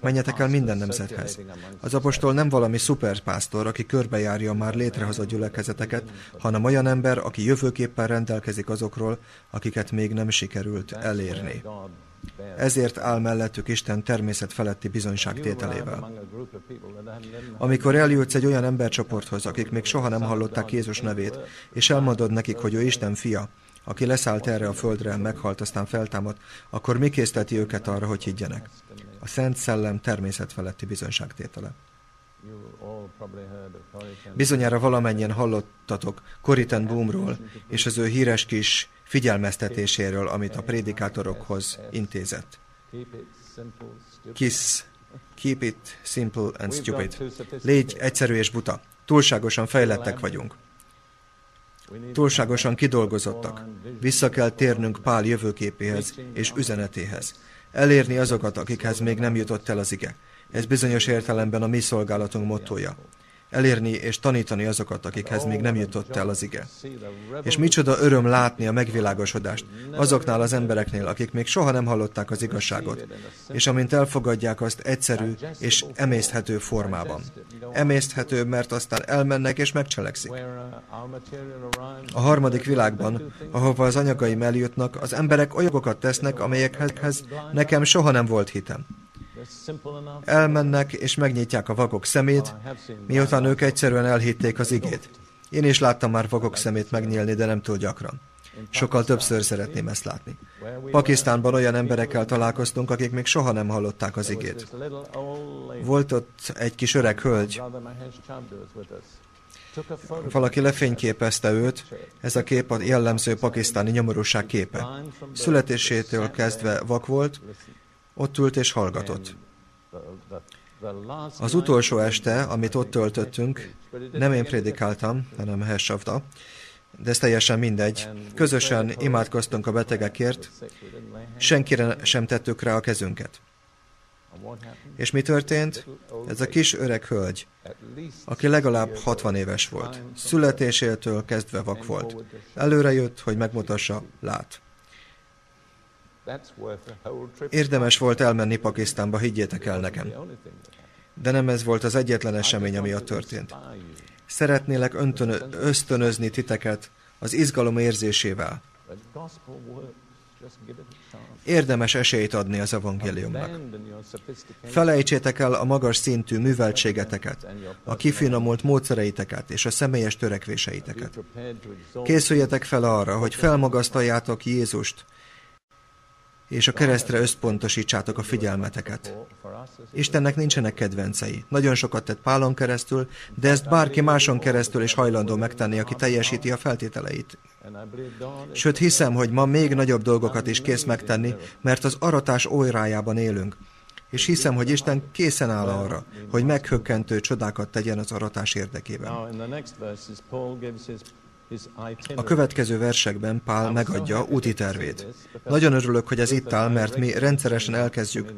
Speaker 1: Menjetek el minden nemzethez. Az apostol nem valami szuperpásztor, aki körbejárja már létrehozott gyülekezeteket, hanem olyan ember, aki jövőképpen rendelkezik azokról, akiket még nem sikerült elérni. Ezért áll mellettük Isten természet feletti bizonyságtételével. Amikor eljutsz egy olyan embercsoporthoz, akik még soha nem hallották Jézus nevét, és elmondod nekik, hogy ő Isten fia, aki leszállt erre a földre, meghalt, aztán feltámadt, akkor mi készteti őket arra, hogy higgyenek? A Szent Szellem természet feletti bizonyságtétele. Bizonyára valamennyien hallottatok Coriten Boomról és az ő híres kis figyelmeztetéséről, amit a prédikátorokhoz intézett. Kiss, keep it simple and stupid. Légy egyszerű és buta. Túlságosan fejlettek vagyunk. Túlságosan kidolgozottak. Vissza kell térnünk Pál jövőképéhez és üzenetéhez. Elérni azokat, akikhez még nem jutott el az ige. Ez bizonyos értelemben a mi szolgálatunk mottoja elérni és tanítani azokat, akikhez még nem jutott el az ige. És micsoda öröm látni a megvilágosodást azoknál az embereknél, akik még soha nem hallották az igazságot, és amint elfogadják azt egyszerű és emészthető formában. Emészthető, mert aztán elmennek és megcselekszik. A harmadik világban, ahova az anyagaim eljutnak, az emberek olyagokat tesznek, amelyekhez nekem soha nem volt hitem. Elmennek és megnyitják a vakok szemét, miután ők egyszerűen elhitték az igét. Én is láttam már vakok szemét megnyílni, de nem túl gyakran. Sokkal többször szeretném ezt látni. Pakisztánban olyan emberekkel találkoztunk, akik még soha nem hallották az igét. Volt ott egy kis öreg hölgy, valaki lefényképezte őt, ez a kép a jellemző pakisztáni nyomorúság képe. Születésétől kezdve vak volt, ott ült és hallgatott. Az utolsó este, amit ott töltöttünk, nem én prédikáltam, hanem Hessavda, de ez teljesen mindegy. Közösen imádkoztunk a betegekért, senkire sem tettük rá a kezünket. És mi történt? Ez a kis öreg hölgy, aki legalább 60 éves volt, születésétől kezdve vak volt. Előre jött, hogy megmutassa, lát. Érdemes volt elmenni Pakisztánba, higgyétek el nekem. De nem ez volt az egyetlen esemény, ami ott történt. Szeretnélek öntönö, ösztönözni titeket az izgalom érzésével. Érdemes esélyt adni az evangéliumnak. Felejtsétek el a magas szintű műveltségeteket, a kifinomult módszereiteket és a személyes törekvéseiteket. Készüljetek fel arra, hogy felmagasztaljátok Jézust, és a keresztre összpontosítsátok a figyelmeteket. Istennek nincsenek kedvencei. Nagyon sokat tett Pálon keresztül, de ezt bárki máson keresztül is hajlandó megtenni, aki teljesíti a feltételeit. Sőt, hiszem, hogy ma még nagyobb dolgokat is kész megtenni, mert az aratás órájában élünk. És hiszem, hogy Isten készen áll arra, hogy meghökkentő csodákat tegyen az aratás érdekében. A következő versekben Pál megadja úti tervét. Nagyon örülök, hogy ez itt áll, mert mi rendszeresen elkezdjük,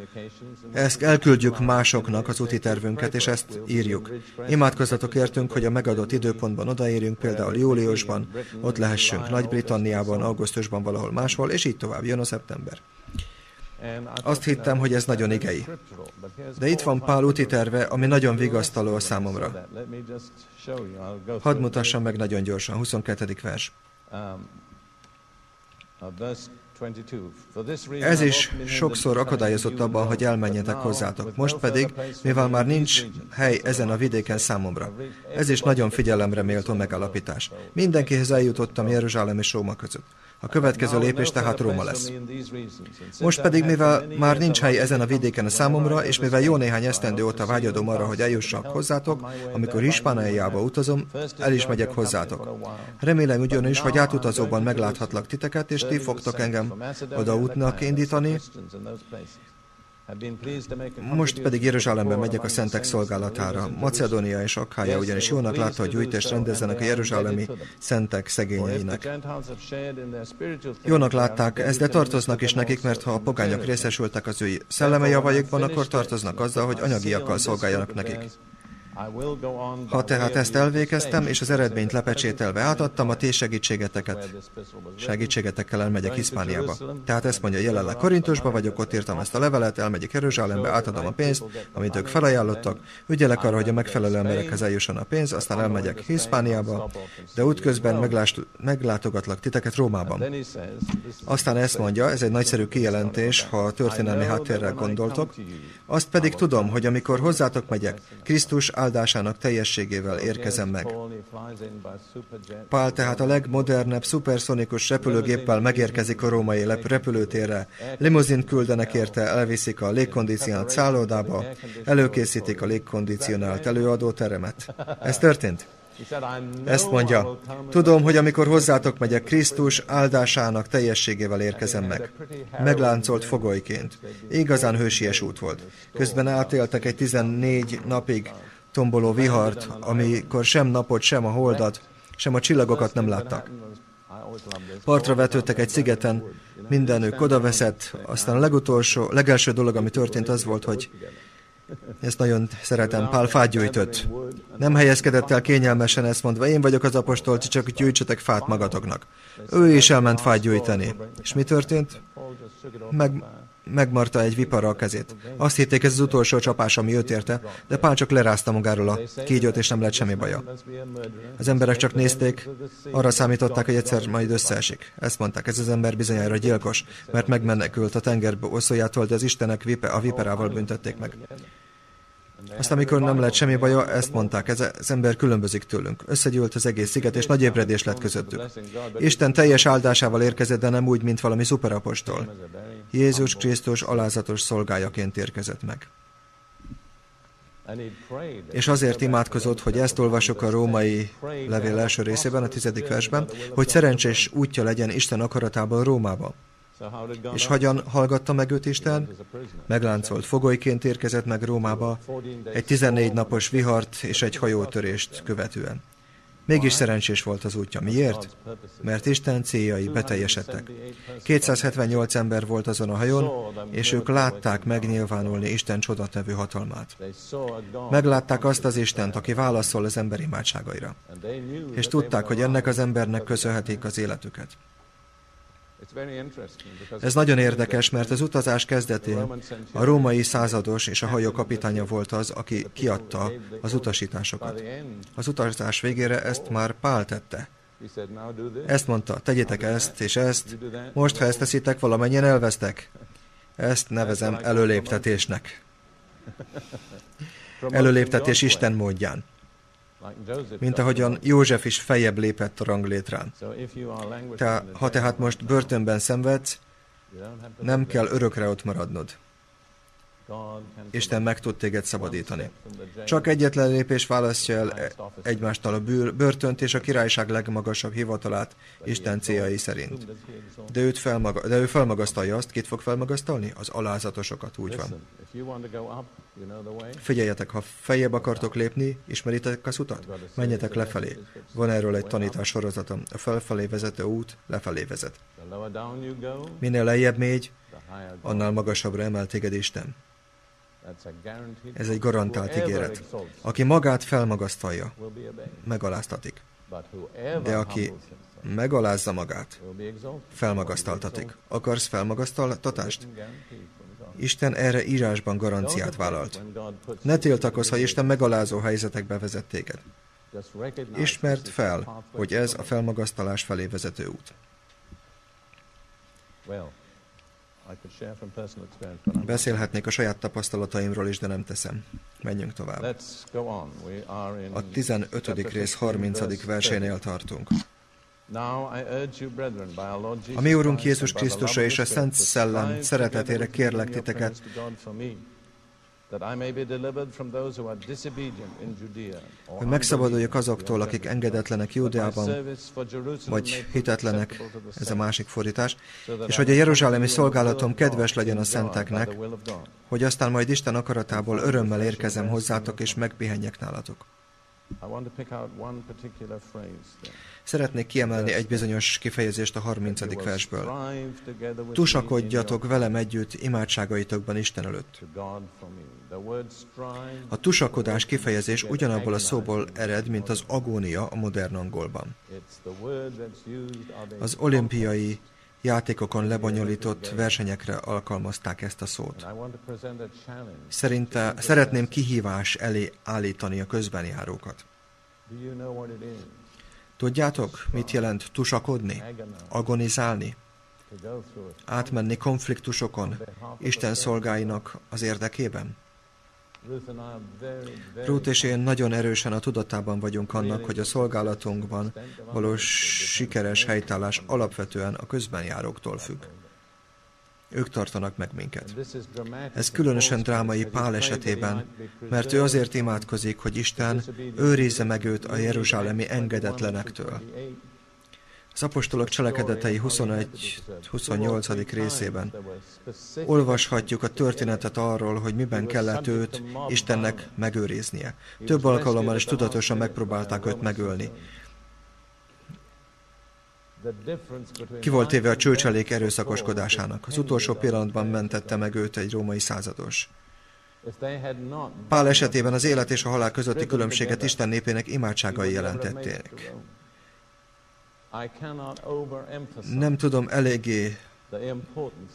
Speaker 1: ezt elküldjük másoknak az úti tervünket, és ezt írjuk. Imádkozzatok értünk, hogy a megadott időpontban odaérjünk, például júliusban, ott lehessünk Nagy-Britanniában, augusztusban valahol máshol, és így tovább jön a szeptember. Azt hittem, hogy ez nagyon igei. De itt van Pál úti terve, ami nagyon vigasztaló a számomra. Hadd mutassam meg nagyon gyorsan, 22. vers. Ez is sokszor akadályozott abban, hogy elmenjetek hozzátok. Most pedig, mivel már nincs hely ezen a vidéken számomra, ez is nagyon figyelemre méltó megalapítás. Mindenkihez eljutottam Jeruzsálem és Róma között. A következő lépés tehát Róma lesz. Most pedig, mivel már nincs hely ezen a vidéken a számomra, és mivel jó néhány esztendő óta vágyadom arra, hogy eljussak hozzátok, amikor Hispániába utazom, el is megyek hozzátok. Remélem ugyanis, hogy átutazóban megláthatlak titeket, és ti fogtok engem oda útnak indítani, most pedig Jeruzsálemben megyek a szentek szolgálatára. Macedónia és Akhája ugyanis jónak látta, hogy gyújtást rendezzenek a jeruzsálemi szentek szegényeinek. Jónak látták ezt, de tartoznak is nekik, mert ha a pogányok részesültek az ő szelleme javaikban, akkor tartoznak azzal, hogy anyagiakkal szolgáljanak nekik. Ha tehát ezt elvégeztem, és az eredményt lepecsételve átadtam, a ti segítségeteket, segítségetekkel elmegyek Hiszpániába. Tehát ezt mondja, jelenleg Korintusba vagyok, ott írtam ezt a levelet, elmegyek Jeruzsálembe, átadom a pénzt, amit ők felajánlottak, ügyelek arra, hogy a megfelelő emberekhez eljusson a pénz, aztán elmegyek Hiszpániába, de útközben meglátogatlak titeket Rómában. Aztán ezt mondja, ez egy nagyszerű kijelentés, ha a történelmi háttérrel gondoltok, azt pedig tudom, hogy amikor hozzátok megyek, Krisztus áldásának teljességével érkezem meg. Pál tehát a legmodernebb szuperszonikus repülőgéppel megérkezik a római repülőtérre, limuzint küldenek érte, elviszik a légkondicionált szállódába, előkészítik a légkondicionált előadóteremet. Ez történt? Ezt mondja, tudom, hogy amikor hozzátok megyek, Krisztus áldásának teljességével érkezem meg. Megláncolt fogolyként. Igazán hősies út volt. Közben átéltek egy 14 napig tomboló vihart, amikor sem napot, sem a holdat, sem a csillagokat nem láttak. Partra vetődtek egy szigeten, mindenük odaveszett, aztán a legutolsó, legelső dolog, ami történt, az volt, hogy ezt nagyon szeretem, Pál fát gyújtott. Nem helyezkedett el kényelmesen ezt mondva, én vagyok az apostol, csak gyújtsatok fát magatoknak. Ő is elment fát gyújtani. És mi történt? Meg, megmarta egy viparra kezét. Azt hitték, ez az utolsó csapás, ami őt érte, de Pál csak lerázta magáról a kígyót, és nem lett semmi baja. Az emberek csak nézték, arra számították, hogy egyszer majd összeesik. Ezt mondták, ez az ember bizonyára gyilkos, mert megmenekült a tengerbe oszójától, de az Istenek vipe, a viperával büntették meg. Aztán, amikor nem lett semmi baja, ezt mondták, ez az ember különbözik tőlünk. Összegyűlt az egész sziget, és nagy ébredés lett közöttük. Isten teljes áldásával érkezett, de nem úgy, mint valami szuperapostol. Jézus Krisztus alázatos szolgájaként érkezett meg. És azért imádkozott, hogy ezt olvasok a római levél első részében, a tizedik versben, hogy szerencsés útja legyen Isten akaratában Rómába. És hogyan hallgatta meg őt Isten? Megláncolt fogolyként érkezett meg Rómába, egy 14 napos vihart és egy hajótörést követően. Mégis szerencsés volt az útja. Miért? Mert Isten céljai beteljesedtek. 278 ember volt azon a hajón, és ők látták megnyilvánulni Isten csodatevő hatalmát. Meglátták azt az Istent, aki válaszol az ember imádságaira. És tudták, hogy ennek az embernek köszönhetik az életüket. Ez nagyon érdekes, mert az utazás kezdetén a római százados és a hajó kapitánya volt az, aki kiadta az utasításokat. Az utazás végére ezt már Pál tette. Ezt mondta, tegyétek ezt és ezt, most, ha ezt teszitek, valamennyien elvesztek. Ezt nevezem előléptetésnek. Előléptetés Isten módján. Mint ahogyan József is feljebb lépett a ranglétrán. Te, ha tehát most börtönben szenvedsz, nem kell örökre ott maradnod. Isten meg tud téged szabadítani. Csak egyetlen lépés választja el egymástól a börtönt és a királyság legmagasabb hivatalát Isten céljai szerint. De, őt felmaga, de ő felmagasztalja azt, kit fog felmagasztalni? Az alázatosokat, úgy van. Figyeljetek, ha feljebb akartok lépni, ismeritek az utat? Menjetek lefelé. Van erről egy tanítás sorozatom. A felfelé vezető út lefelé vezet. Minél lejjebb mégy, annál magasabbra emel téged Isten. Ez egy garantált ígéret. Aki magát felmagasztalja, megaláztatik. De aki megalázza magát, felmagasztaltatik. Akarsz felmagasztaltatást? Isten erre írásban garanciát vállalt. Ne tiltakozz, ha Isten megalázó helyzetekbe vezet téged. Ismert fel, hogy ez a felmagasztalás felé vezető út. Beszélhetnék a saját tapasztalataimról is, de nem teszem. Menjünk tovább. A 15. rész 30. versénél tartunk. A mi Úrunk Jézus Krisztusa és a Szent Szellem szeretetére kérlek titeket, hogy megszabaduljak azoktól, akik engedetlenek Júdeában, vagy hitetlenek, ez a másik fordítás, és hogy a jeruzsálemi szolgálatom kedves legyen a szenteknek, hogy aztán majd Isten akaratából örömmel érkezem hozzátok, és megpihenjek nálatok. Szeretnék kiemelni egy bizonyos kifejezést a 30. versből. Tusakodjatok velem együtt imádságaitokban Isten előtt. A tusakodás kifejezés ugyanabból a szóból ered, mint az agónia a modern angolban. Az olimpiai játékokon lebonyolított versenyekre alkalmazták ezt a szót. Szerinte szeretném kihívás elé állítani a közbenjárókat. Tudjátok, mit jelent tusakodni, agonizálni, átmenni konfliktusokon Isten szolgáinak az érdekében? Ruth és én nagyon erősen a tudatában vagyunk annak, hogy a szolgálatunkban valós sikeres helytállás alapvetően a közbenjáróktól függ. Ők tartanak meg minket. Ez különösen drámai Pál esetében, mert ő azért imádkozik, hogy Isten őrizze meg őt a jeruzsálemi engedetlenektől. Az apostolok cselekedetei 21-28. részében olvashatjuk a történetet arról, hogy miben kellett őt Istennek megőriznie. Több alkalommal is tudatosan megpróbálták őt megölni. Ki volt téve a csőcselék erőszakoskodásának. Az utolsó pillanatban mentette meg őt egy római százados. Pál esetében az élet és a halál közötti különbséget Isten népének imádságai jelentették. Nem tudom eléggé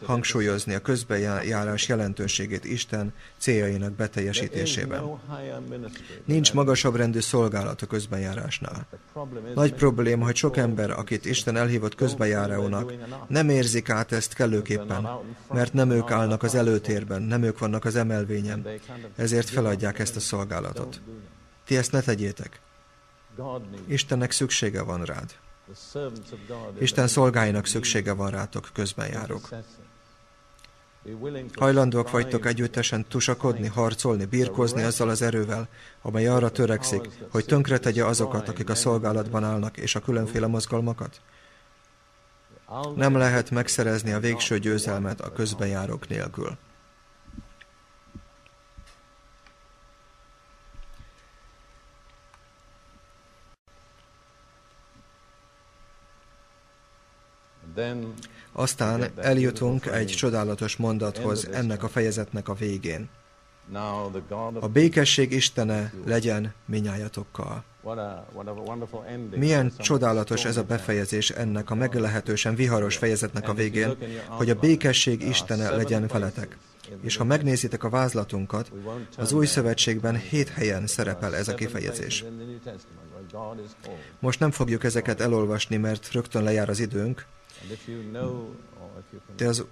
Speaker 1: hangsúlyozni a közbenjárás jelentőségét Isten céljainak beteljesítésében. Nincs magasabb rendű szolgálat a közbenjárásnál. Nagy probléma, hogy sok ember, akit Isten elhívott közbenjárónak, nem érzik át ezt kellőképpen, mert nem ők állnak az előtérben, nem ők vannak az emelvényen, ezért feladják ezt a szolgálatot. Ti ezt ne tegyétek. Istennek szüksége van rád. Isten szolgáinak szüksége van rátok, közben járok. Hajlandóak vagytok együttesen tusakodni, harcolni, birkozni azzal az erővel, amely arra törekszik, hogy tönkretegye azokat, akik a szolgálatban állnak, és a különféle mozgalmakat? Nem lehet megszerezni a végső győzelmet a közbenjárók nélkül. Aztán eljutunk egy csodálatos mondathoz ennek a fejezetnek a végén. A békesség Istene legyen minnyájatokkal. Milyen csodálatos ez a befejezés ennek a meglehetősen viharos fejezetnek a végén, hogy a békesség Istene legyen veletek. És ha megnézitek a vázlatunkat, az új szövetségben hét helyen szerepel ez a kifejezés. Most nem fogjuk ezeket elolvasni, mert rögtön lejár az időnk, de az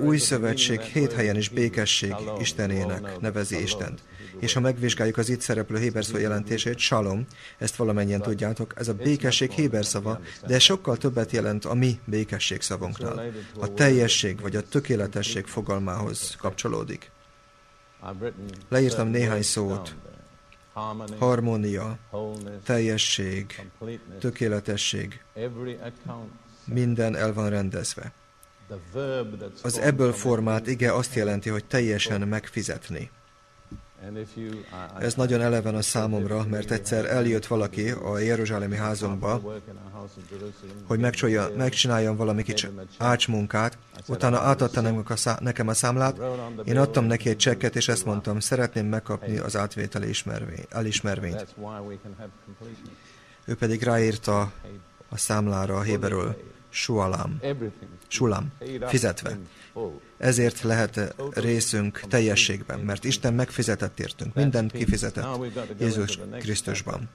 Speaker 1: új szövetség hét helyen is békesség Istenének nevezi Istent. És ha megvizsgáljuk az itt szereplő Héber szó jelentését, Shalom, ezt valamennyien tudjátok, ez a békesség Héber szava, de sokkal többet jelent a mi békesség szavunknál. A teljesség vagy a tökéletesség fogalmához kapcsolódik. Leírtam néhány szót. Harmónia, teljesség, tökéletesség, minden el van rendezve. Az ebből formált ige azt jelenti, hogy teljesen megfizetni. Ez nagyon eleven a számomra, mert egyszer eljött valaki a Jeruzsálemi házunkba, hogy megcsináljon valami kicsi ácsmunkát, utána átadta nekem a számlát, én adtam neki egy csekket, és ezt mondtam, szeretném megkapni az átvételi elismervényt. Ő pedig ráírta a számlára a héberül, sualam, sulam, fizetve. Ezért lehet részünk teljességben, mert Isten megfizetett értünk, mindent kifizetett Jézus Krisztusban.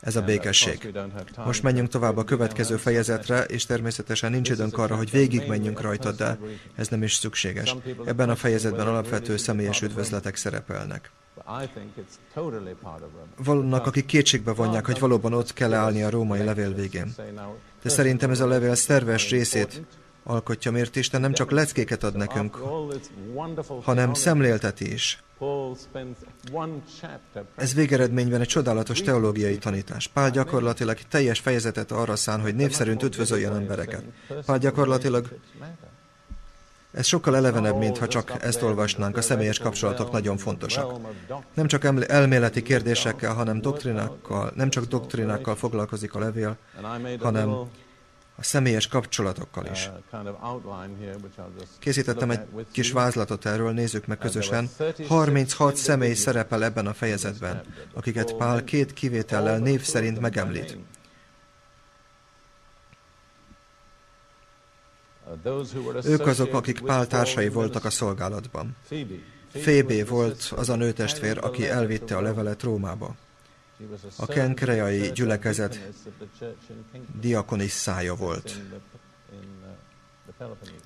Speaker 1: Ez a békesség. Most menjünk tovább a következő fejezetre, és természetesen nincs időnk arra, hogy végig menjünk rajta, de ez nem is szükséges. Ebben a fejezetben alapvető személyes üdvözletek szerepelnek. Vannak, akik kétségbe vonják, hogy valóban ott kell állni a római levél végén. De szerintem ez a levél szerves részét alkotja, mert Isten nem csak leckéket ad nekünk, hanem szemlélteti is. Ez végeredményben egy csodálatos teológiai tanítás. Pál gyakorlatilag teljes fejezetet arra szán, hogy név szerint embereket. Pál gyakorlatilag ez sokkal elevenebb, mint ha csak ezt olvasnánk. A személyes kapcsolatok nagyon fontosak. Nem csak elméleti kérdésekkel, hanem doktrinákkal, nem csak doktrinákkal foglalkozik a levél, hanem a személyes kapcsolatokkal is. Készítettem egy kis vázlatot erről, nézzük meg közösen. 36 személy szerepel ebben a fejezetben, akiket Pál két kivétellel név szerint megemlít. Ők azok, akik Pál társai voltak a szolgálatban. Fébé volt az a nőtestvér, aki elvitte a levelet Rómába. A kenkreai gyülekezet diakonisszája volt.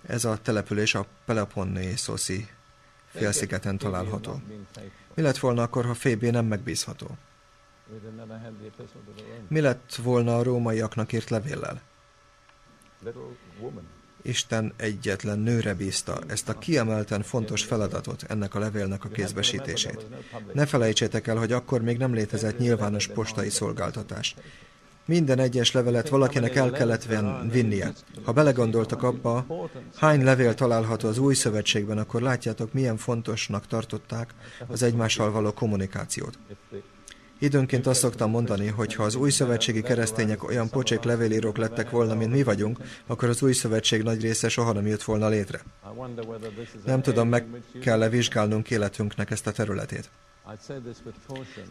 Speaker 1: Ez a település a Peloponnésoszi félszigeten található. Mi lett volna akkor, ha Fébé nem megbízható? Mi lett volna a rómaiaknak írt levéllel? Isten egyetlen nőre bízta ezt a kiemelten fontos feladatot, ennek a levélnek a kézbesítését. Ne felejtsétek el, hogy akkor még nem létezett nyilvános postai szolgáltatás. Minden egyes levelet valakinek el kellett vinnie. Ha belegondoltak abba, hány levél található az új szövetségben, akkor látjátok, milyen fontosnak tartották az egymással való kommunikációt. Időnként azt szoktam mondani, hogy ha az új szövetségi keresztények olyan pocsék levélírók lettek volna, mint mi vagyunk, akkor az új szövetség nagy része soha nem jött volna létre. Nem tudom, meg kell-e vizsgálnunk életünknek ezt a területét.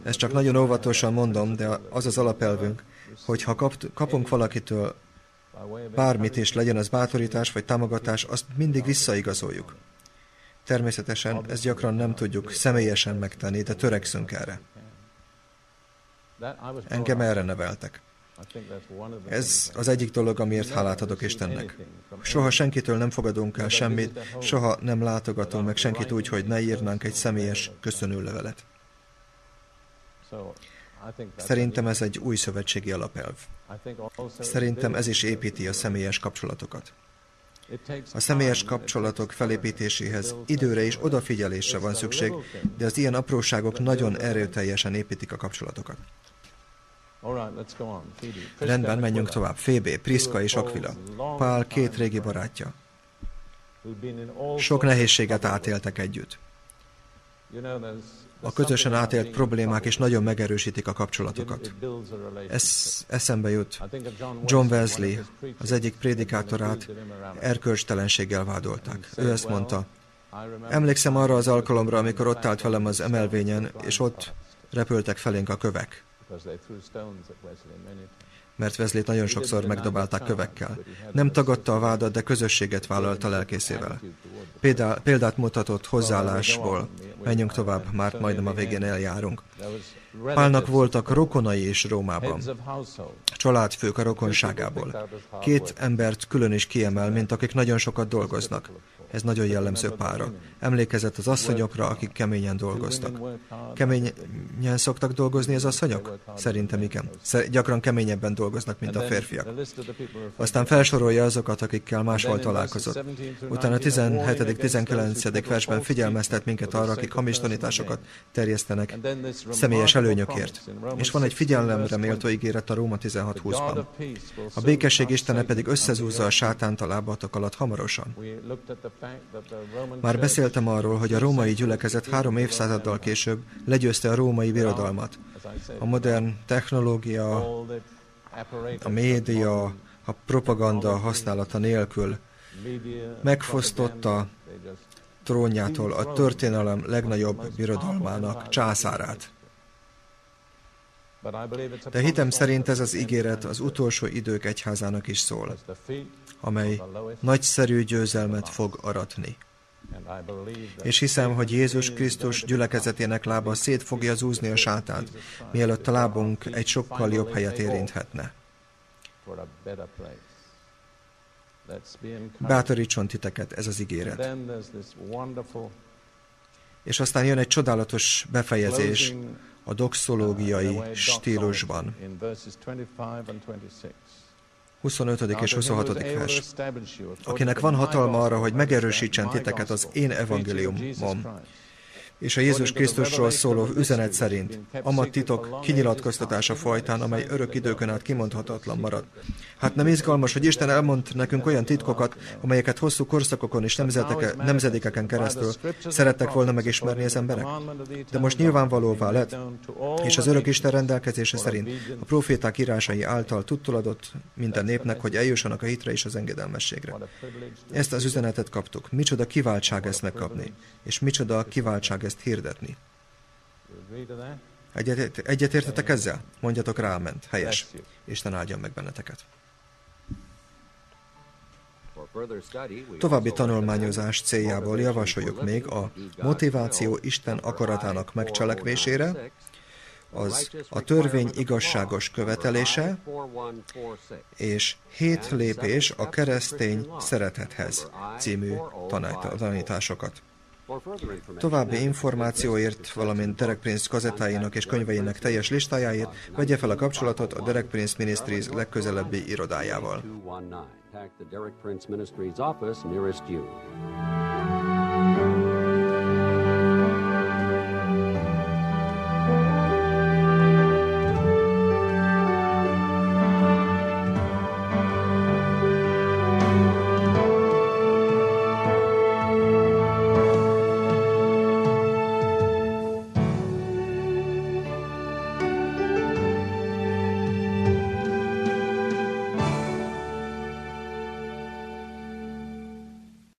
Speaker 1: Ezt csak nagyon óvatosan mondom, de az az alapelvünk, hogy ha kapunk valakitől bármit is, legyen az bátorítás vagy támogatás, azt mindig visszaigazoljuk. Természetesen ezt gyakran nem tudjuk személyesen megtenni, de törekszünk erre. Engem erre neveltek. Ez az egyik dolog, amiért hálát adok Istennek. Soha senkitől nem fogadunk el semmit, soha nem látogatunk meg senkit úgy, hogy ne írnánk egy személyes köszönőlevelet. Szerintem ez egy új szövetségi alapelv. Szerintem ez is építi a személyes kapcsolatokat. A személyes kapcsolatok felépítéséhez időre és odafigyelésre van szükség, de az ilyen apróságok nagyon erőteljesen építik a kapcsolatokat. Rendben, menjünk tovább. Fébé, Priska és Aquila. Pál két régi barátja. Sok nehézséget átéltek együtt. A közösen átélt problémák is nagyon megerősítik a kapcsolatokat. Ez eszembe jut. John Wesley, az egyik prédikátorát erkölcstelenséggel vádolták. Ő ezt mondta. Emlékszem arra az alkalomra, amikor ott állt velem az emelvényen, és ott repültek felénk a kövek. Mert Wesley nagyon sokszor megdobálták kövekkel. Nem tagadta a vádat, de közösséget vállalt a lelkészével. Példá, példát mutatott hozzáállásból. Menjünk tovább, már majdnem a végén eljárunk. Pálnak voltak rokonai is Rómában. Családfők a rokonságából. Két embert külön is kiemel, mint akik nagyon sokat dolgoznak. Ez nagyon jellemző pára. Emlékezett az asszonyokra, akik keményen dolgoztak. Keményen szoktak dolgozni az asszonyok? Szerintem igen. Gyakran keményebben dolgoznak, mint a férfiak. Aztán felsorolja azokat, akikkel máshol találkozott. Utána a 17.-19. versben figyelmeztet minket arra, akik hamis tanításokat terjesztenek személyes előnyökért. És van egy figyelemre méltó ígéret a Róma 16.20-ban. A békesség Istene pedig összezúzza a sátánt a lábatok alatt hamarosan. Már beszéltem arról, hogy a római gyülekezet három évszázaddal később legyőzte a római birodalmat. A modern technológia, a média, a propaganda használata nélkül megfosztotta trónjától a történelem legnagyobb birodalmának császárát. De hitem szerint ez az ígéret az utolsó idők egyházának is szól, amely nagyszerű győzelmet fog aratni. És hiszem, hogy Jézus Krisztus gyülekezetének lába szét fogja zúzni a sátánt, mielőtt a lábunk egy sokkal jobb helyet érinthetne. Bátorítson titeket ez az ígéret. És aztán jön egy csodálatos befejezés a doxológiai stílusban. 25. és 26. vers. Akinek van hatalma arra, hogy megerősítsen titeket az én evangéliumom, és a Jézus Krisztusról szóló üzenet szerint, amat titok kinyilatkoztatása folytán, amely örök időkön át kimondhatatlan marad. Hát nem izgalmas, hogy Isten elmond nekünk olyan titkokat, amelyeket hosszú korszakokon és nemzedékeken keresztül szerettek volna megismerni az emberek? De most nyilvánvalóvá lett, és az örök Isten rendelkezése szerint a proféták írásai által tudtuladott minden népnek, hogy eljussanak a hitre és az engedelmességre. Ezt az üzenetet kaptuk. Micsoda kiváltság ezt megkapni, és micsoda kiváltság ezt hirdetni. Egyet, egyetértetek ezzel? Mondjatok rá, ment. Helyes. Isten áldjon meg benneteket. További tanulmányozás céljából javasoljuk még a motiváció Isten akaratának megcselekvésére, az a törvény igazságos követelése, és hét lépés a keresztény szeretethez című tanításokat. További információért, valamint Derek Prince kazettáinak és könyveinek teljes listájáért vegye fel a kapcsolatot a Derek Prince Ministries legközelebbi irodájával.